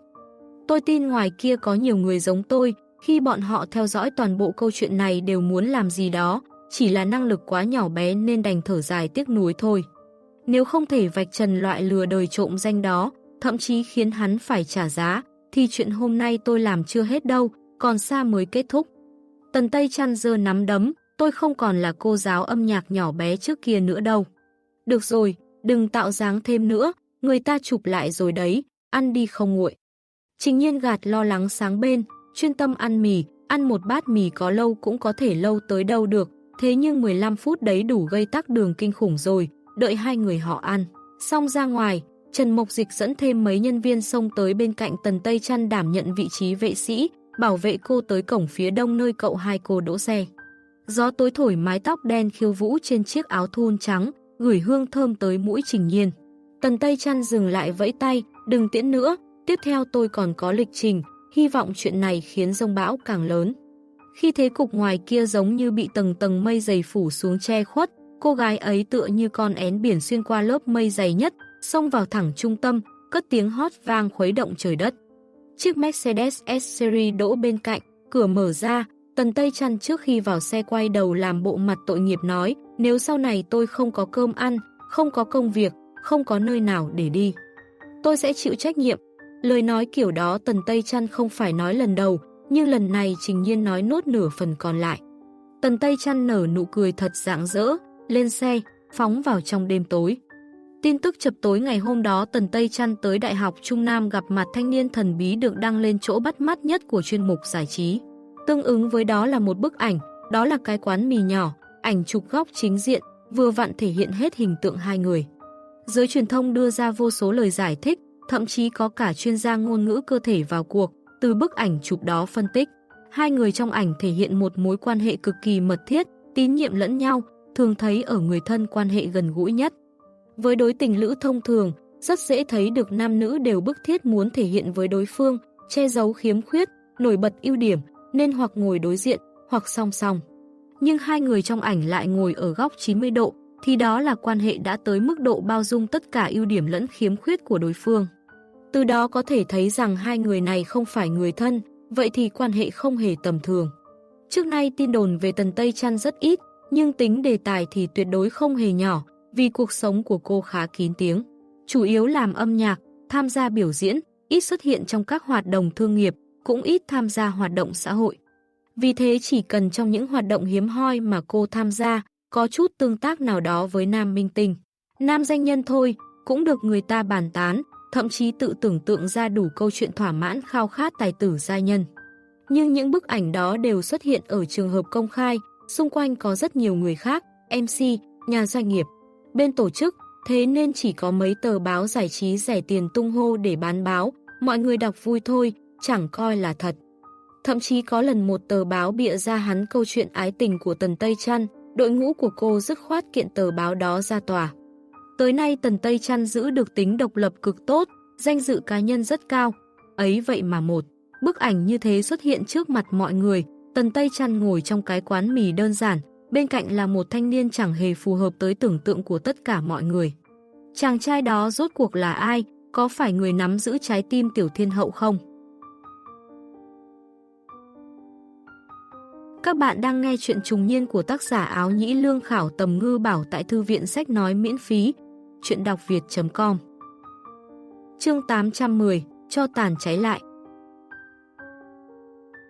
Tôi tin ngoài kia có nhiều người giống tôi, khi bọn họ theo dõi toàn bộ câu chuyện này đều muốn làm gì đó, chỉ là năng lực quá nhỏ bé nên đành thở dài tiếc nuối thôi. Nếu không thể vạch trần loại lừa đời trộm danh đó, thậm chí khiến hắn phải trả giá, thì chuyện hôm nay tôi làm chưa hết đâu, còn xa mới kết thúc. Tần Tây chăn dơ nắm đấm, tôi không còn là cô giáo âm nhạc nhỏ bé trước kia nữa đâu. Được rồi, đừng tạo dáng thêm nữa, người ta chụp lại rồi đấy, ăn đi không nguội. Trình nhiên gạt lo lắng sáng bên, chuyên tâm ăn mì, ăn một bát mì có lâu cũng có thể lâu tới đâu được, thế nhưng 15 phút đấy đủ gây tắc đường kinh khủng rồi, đợi hai người họ ăn. Xong ra ngoài, Trần Mộc Dịch dẫn thêm mấy nhân viên xông tới bên cạnh Tần Tây Trăn đảm nhận vị trí vệ sĩ, bảo vệ cô tới cổng phía đông nơi cậu hai cô đỗ xe. Gió tối thổi mái tóc đen khiêu vũ trên chiếc áo thun trắng, gửi hương thơm tới mũi Trình Nhiên. Tần Tây Trăn dừng lại vẫy tay, đừng tiễn nữa, tiếp theo tôi còn có lịch trình, hy vọng chuyện này khiến rông bão càng lớn. Khi thế cục ngoài kia giống như bị tầng tầng mây dày phủ xuống che khuất, cô gái ấy tựa như con én biển xuyên qua lớp mây dày nhất, xông vào thẳng trung tâm, cất tiếng hót vang khuấy động trời đất. Chiếc Mercedes S-Series đỗ bên cạnh, cửa mở ra, Tần Tây Trăn trước khi vào xe quay đầu làm bộ mặt tội nghiệp nói, nếu sau này tôi không có cơm ăn, không có công việc, không có nơi nào để đi. Tôi sẽ chịu trách nhiệm. Lời nói kiểu đó Tần Tây Trăn không phải nói lần đầu, nhưng lần này Trình Nhiên nói nốt nửa phần còn lại. Tần Tây chăn nở nụ cười thật rạng rỡ, lên xe, phóng vào trong đêm tối. Tin tức chập tối ngày hôm đó Tần Tây Trăn tới Đại học Trung Nam gặp mặt thanh niên thần bí được đăng lên chỗ bắt mắt nhất của chuyên mục giải trí. Tương ứng với đó là một bức ảnh, đó là cái quán mì nhỏ, ảnh chụp góc chính diện, vừa vặn thể hiện hết hình tượng hai người. Giới truyền thông đưa ra vô số lời giải thích, thậm chí có cả chuyên gia ngôn ngữ cơ thể vào cuộc, từ bức ảnh chụp đó phân tích. Hai người trong ảnh thể hiện một mối quan hệ cực kỳ mật thiết, tín nhiệm lẫn nhau, thường thấy ở người thân quan hệ gần gũi nhất. Với đối tình lữ thông thường, rất dễ thấy được nam nữ đều bức thiết muốn thể hiện với đối phương, che giấu khiếm khuyết, nổi bật ưu điểm, nên hoặc ngồi đối diện, hoặc song song. Nhưng hai người trong ảnh lại ngồi ở góc 90 độ, thì đó là quan hệ đã tới mức độ bao dung tất cả ưu điểm lẫn khiếm khuyết của đối phương. Từ đó có thể thấy rằng hai người này không phải người thân, vậy thì quan hệ không hề tầm thường. Trước nay tin đồn về Tần Tây Trăn rất ít, nhưng tính đề tài thì tuyệt đối không hề nhỏ, vì cuộc sống của cô khá kín tiếng. Chủ yếu làm âm nhạc, tham gia biểu diễn, ít xuất hiện trong các hoạt động thương nghiệp, cũng ít tham gia hoạt động xã hội. Vì thế chỉ cần trong những hoạt động hiếm hoi mà cô tham gia, có chút tương tác nào đó với nam minh tinh. Nam danh nhân thôi, cũng được người ta bàn tán, thậm chí tự tưởng tượng ra đủ câu chuyện thỏa mãn khao khát tài tử gia nhân. Nhưng những bức ảnh đó đều xuất hiện ở trường hợp công khai, xung quanh có rất nhiều người khác, MC, nhà doanh nghiệp, bên tổ chức, thế nên chỉ có mấy tờ báo giải trí rẻ tiền tung hô để bán báo, mọi người đọc vui thôi, chẳng coi là thật. Thậm chí có lần một tờ báo bịa ra hắn câu chuyện ái tình của Tần Tây Trăn, đội ngũ của cô dứt khoát kiện tờ báo đó ra tòa. Tới nay Tần Tây Trăn giữ được tính độc lập cực tốt, danh dự cá nhân rất cao. Ấy vậy mà một, bức ảnh như thế xuất hiện trước mặt mọi người, Tần Tây Trăn ngồi trong cái quán mì đơn giản, bên cạnh là một thanh niên chẳng hề phù hợp tới tưởng tượng của tất cả mọi người. Chàng trai đó rốt cuộc là ai, có phải người nắm giữ trái tim tiểu thiên hậu không? Các bạn đang nghe chuyện trùng niên của tác giả áo nhĩ lương khảo tầm ngư bảo tại thư viện sách nói miễn phí, chuyện đọc việt.com Chương 810, cho tàn cháy lại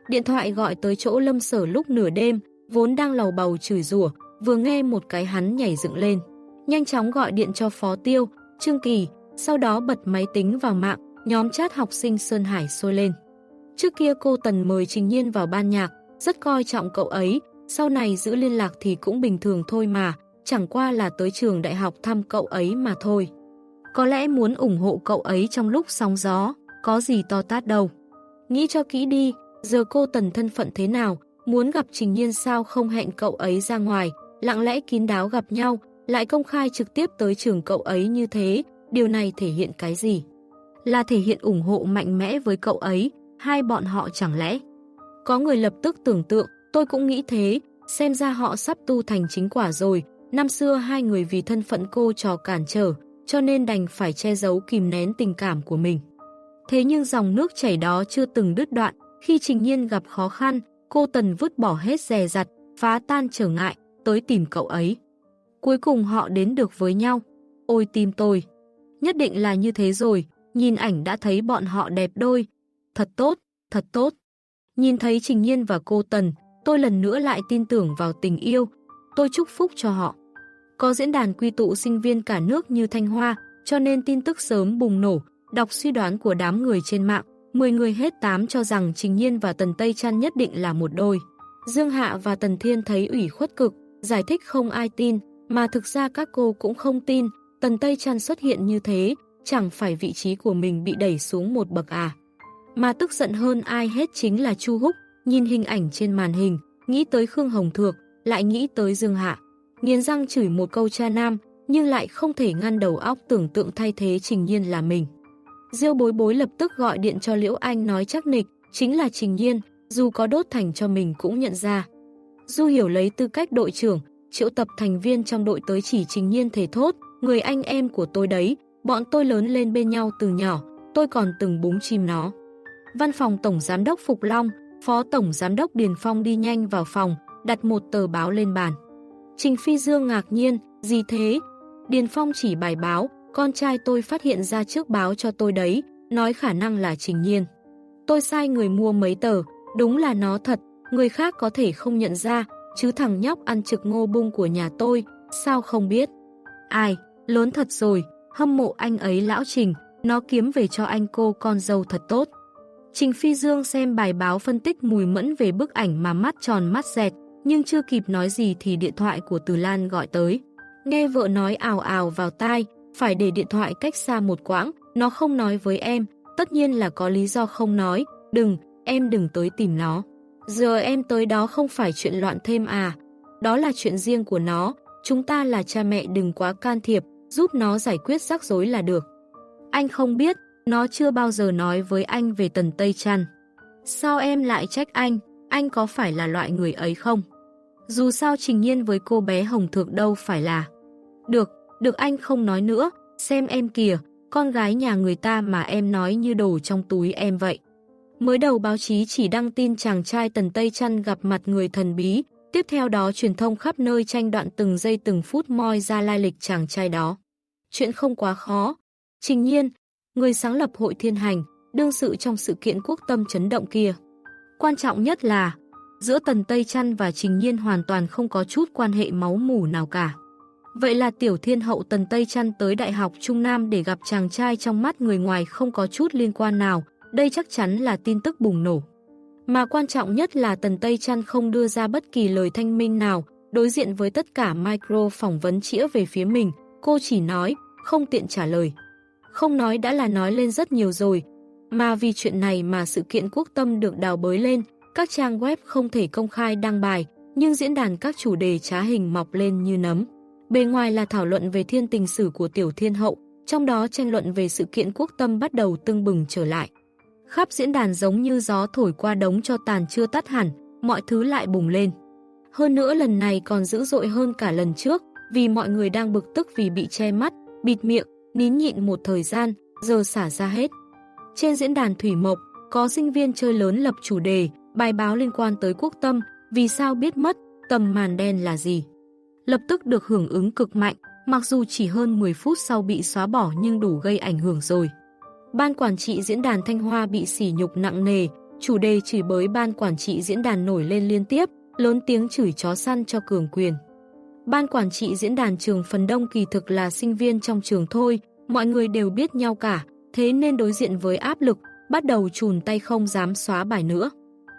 Điện thoại gọi tới chỗ lâm sở lúc nửa đêm, vốn đang lầu bầu chửi rủa vừa nghe một cái hắn nhảy dựng lên. Nhanh chóng gọi điện cho Phó Tiêu, Trương Kỳ, sau đó bật máy tính vào mạng, nhóm chat học sinh Sơn Hải sôi lên. Trước kia cô Tần mời Trình Nhiên vào ban nhạc, rất coi trọng cậu ấy, sau này giữ liên lạc thì cũng bình thường thôi mà, chẳng qua là tới trường đại học thăm cậu ấy mà thôi. Có lẽ muốn ủng hộ cậu ấy trong lúc sóng gió, có gì to tát đâu. Nghĩ cho kỹ đi, giờ cô Tần thân phận thế nào, muốn gặp Trình Nhiên sao không hẹn cậu ấy ra ngoài, lặng lẽ kín đáo gặp nhau, lại công khai trực tiếp tới trường cậu ấy như thế, điều này thể hiện cái gì? Là thể hiện ủng hộ mạnh mẽ với cậu ấy, hai bọn họ chẳng lẽ? Có người lập tức tưởng tượng, tôi cũng nghĩ thế, xem ra họ sắp tu thành chính quả rồi. Năm xưa hai người vì thân phận cô trò cản trở, cho nên đành phải che giấu kìm nén tình cảm của mình. Thế nhưng dòng nước chảy đó chưa từng đứt đoạn, khi Trình Nhiên gặp khó khăn, cô Tần vứt bỏ hết dè dặt, phá tan trở ngại, tới tìm cậu ấy. Cuối cùng họ đến được với nhau. Ôi tim tôi! Nhất định là như thế rồi, nhìn ảnh đã thấy bọn họ đẹp đôi. Thật tốt, thật tốt. Nhìn thấy Trình Nhiên và cô Tần, tôi lần nữa lại tin tưởng vào tình yêu. Tôi chúc phúc cho họ. Có diễn đàn quy tụ sinh viên cả nước như Thanh Hoa, cho nên tin tức sớm bùng nổ, đọc suy đoán của đám người trên mạng. 10 người hết 8 cho rằng Trình Nhiên và Tần Tây Trăn nhất định là một đôi. Dương Hạ và Tần Thiên thấy ủy khuất cực, giải thích không ai tin, mà thực ra các cô cũng không tin, Tần Tây Trăn xuất hiện như thế, chẳng phải vị trí của mình bị đẩy xuống một bậc à. Mà tức giận hơn ai hết chính là Chu Húc, nhìn hình ảnh trên màn hình, nghĩ tới Khương Hồng Thược, lại nghĩ tới Dương Hạ. Nghiến răng chửi một câu cha nam, nhưng lại không thể ngăn đầu óc tưởng tượng thay thế Trình Nhiên là mình. Diêu bối bối lập tức gọi điện cho Liễu Anh nói chắc nịch, chính là Trình Nhiên, dù có đốt thành cho mình cũng nhận ra. Du hiểu lấy tư cách đội trưởng, triệu tập thành viên trong đội tới chỉ Trình Nhiên thể thốt, người anh em của tôi đấy, bọn tôi lớn lên bên nhau từ nhỏ, tôi còn từng búng chim nó. Văn phòng Tổng Giám đốc Phục Long, Phó Tổng Giám đốc Điền Phong đi nhanh vào phòng, đặt một tờ báo lên bàn. Trình Phi Dương ngạc nhiên, gì thế? Điền Phong chỉ bài báo, con trai tôi phát hiện ra trước báo cho tôi đấy, nói khả năng là Trình Nhiên. Tôi sai người mua mấy tờ, đúng là nó thật, người khác có thể không nhận ra, chứ thằng nhóc ăn trực ngô bung của nhà tôi, sao không biết. Ai, lớn thật rồi, hâm mộ anh ấy lão Trình, nó kiếm về cho anh cô con dâu thật tốt. Trình Phi Dương xem bài báo phân tích mùi mẫn về bức ảnh mà mắt tròn mắt dẹt, nhưng chưa kịp nói gì thì điện thoại của Từ Lan gọi tới. Nghe vợ nói ào ào vào tai, phải để điện thoại cách xa một quãng, nó không nói với em, tất nhiên là có lý do không nói, đừng, em đừng tới tìm nó. Giờ em tới đó không phải chuyện loạn thêm à, đó là chuyện riêng của nó, chúng ta là cha mẹ đừng quá can thiệp, giúp nó giải quyết rắc rối là được. Anh không biết, nó chưa bao giờ nói với anh về tần Tây Trăn. Sao em lại trách anh, anh có phải là loại người ấy không? Dù sao trình nhiên với cô bé Hồng Thược đâu phải là. Được, được anh không nói nữa, xem em kìa, con gái nhà người ta mà em nói như đồ trong túi em vậy. Mới đầu báo chí chỉ đăng tin chàng trai Tần Tây Trăn gặp mặt người thần bí, tiếp theo đó truyền thông khắp nơi tranh đoạn từng giây từng phút moi ra lai lịch chàng trai đó. Chuyện không quá khó. Trình nhiên, người sáng lập hội thiên hành, đương sự trong sự kiện quốc tâm chấn động kia. Quan trọng nhất là, giữa Tần Tây Trăn và Trình Nhiên hoàn toàn không có chút quan hệ máu mủ nào cả. Vậy là tiểu thiên hậu Tần Tây Trăn tới Đại học Trung Nam để gặp chàng trai trong mắt người ngoài không có chút liên quan nào, đây chắc chắn là tin tức bùng nổ. Mà quan trọng nhất là Tần Tây Trăn không đưa ra bất kỳ lời thanh minh nào, đối diện với tất cả micro phỏng vấn chĩa về phía mình, cô chỉ nói, không tiện trả lời. Không nói đã là nói lên rất nhiều rồi, mà vì chuyện này mà sự kiện quốc tâm được đào bới lên, các trang web không thể công khai đăng bài, nhưng diễn đàn các chủ đề trá hình mọc lên như nấm. Bề ngoài là thảo luận về thiên tình sử của Tiểu Thiên Hậu, trong đó tranh luận về sự kiện quốc tâm bắt đầu tưng bừng trở lại. Khắp diễn đàn giống như gió thổi qua đống cho tàn chưa tắt hẳn, mọi thứ lại bùng lên. Hơn nữa lần này còn dữ dội hơn cả lần trước, vì mọi người đang bực tức vì bị che mắt, bịt miệng, nín nhịn một thời gian, giờ xả ra hết. Trên diễn đàn Thủy Mộc, có sinh viên chơi lớn lập chủ đề, bài báo liên quan tới quốc tâm, vì sao biết mất, tầm màn đen là gì. Lập tức được hưởng ứng cực mạnh, mặc dù chỉ hơn 10 phút sau bị xóa bỏ nhưng đủ gây ảnh hưởng rồi. Ban quản trị diễn đàn Thanh Hoa bị sỉ nhục nặng nề, chủ đề chửi bới ban quản trị diễn đàn nổi lên liên tiếp, lớn tiếng chửi chó săn cho cường quyền. Ban quản trị diễn đàn trường phần đông kỳ thực là sinh viên trong trường thôi, mọi người đều biết nhau cả, thế nên đối diện với áp lực, bắt đầu chùn tay không dám xóa bài nữa.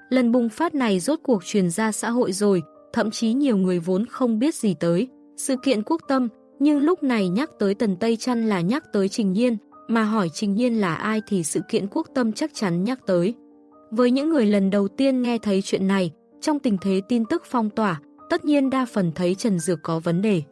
Lần bùng phát này rốt cuộc truyền ra xã hội rồi, thậm chí nhiều người vốn không biết gì tới. Sự kiện quốc tâm, nhưng lúc này nhắc tới Tần Tây Trăn là nhắc tới Trình Nhiên, mà hỏi Trình Nhiên là ai thì sự kiện quốc tâm chắc chắn nhắc tới. Với những người lần đầu tiên nghe thấy chuyện này, trong tình thế tin tức phong tỏa, tất nhiên đa phần thấy Trần Dược có vấn đề.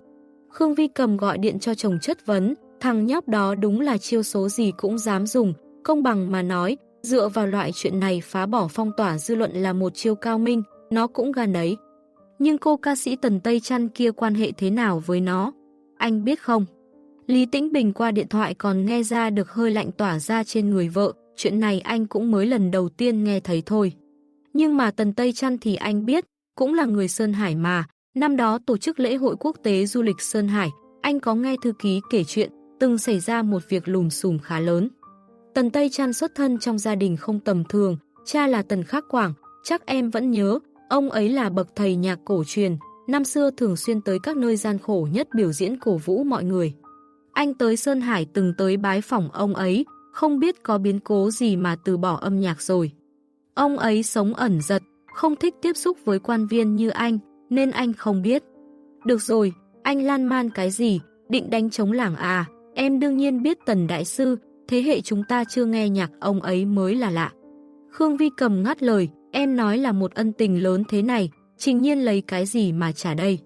Khương Vi cầm gọi điện cho chồng chất vấn, thằng nhóc đó đúng là chiêu số gì cũng dám dùng, công bằng mà nói, dựa vào loại chuyện này phá bỏ phong tỏa dư luận là một chiêu cao minh, nó cũng gan đấy. Nhưng cô ca sĩ Tần Tây Trăn kia quan hệ thế nào với nó? Anh biết không? Lý Tĩnh Bình qua điện thoại còn nghe ra được hơi lạnh tỏa ra trên người vợ, chuyện này anh cũng mới lần đầu tiên nghe thấy thôi. Nhưng mà Tần Tây Trăn thì anh biết, cũng là người Sơn Hải mà, năm đó tổ chức lễ hội quốc tế du lịch Sơn Hải, anh có nghe thư ký kể chuyện, từng xảy ra một việc lùm xùm khá lớn. Tần Tây Trăn xuất thân trong gia đình không tầm thường, cha là Tần Khắc Quảng, chắc em vẫn nhớ, ông ấy là bậc thầy nhạc cổ truyền, năm xưa thường xuyên tới các nơi gian khổ nhất biểu diễn cổ vũ mọi người. Anh tới Sơn Hải từng tới bái phỏng ông ấy, không biết có biến cố gì mà từ bỏ âm nhạc rồi. Ông ấy sống ẩn giật, không thích tiếp xúc với quan viên như anh, nên anh không biết. Được rồi, anh lan man cái gì, định đánh chống làng à, em đương nhiên biết Tần Đại Sư, thế hệ chúng ta chưa nghe nhạc ông ấy mới là lạ. Khương Vi cầm ngắt lời, em nói là một ân tình lớn thế này, trình nhiên lấy cái gì mà trả đây.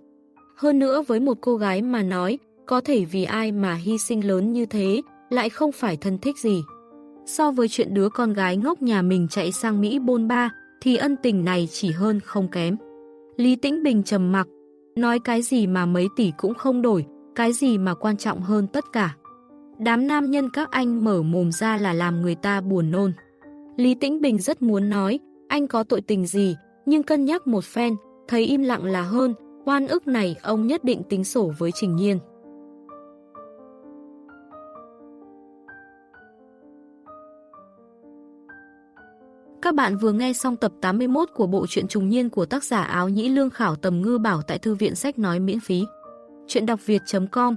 Hơn nữa với một cô gái mà nói, có thể vì ai mà hy sinh lớn như thế, lại không phải thân thích gì. So với chuyện đứa con gái ngốc nhà mình chạy sang Mỹ bôn ba, thì ân tình này chỉ hơn không kém. Lý Tĩnh Bình trầm mặc, nói cái gì mà mấy tỷ cũng không đổi, cái gì mà quan trọng hơn tất cả. Đám nam nhân các anh mở mồm ra là làm người ta buồn nôn. Lý Tĩnh Bình rất muốn nói, anh có tội tình gì, nhưng cân nhắc một phen, thấy im lặng là hơn, oan ức này ông nhất định tính sổ với Trình Nhiên. Các bạn vừa nghe xong tập 81 của bộ truyện trùng niên của tác giả áo nhĩ lương khảo tầm ngư bảo tại thư viện sách nói miễn phí. Chuyện đọc việt.com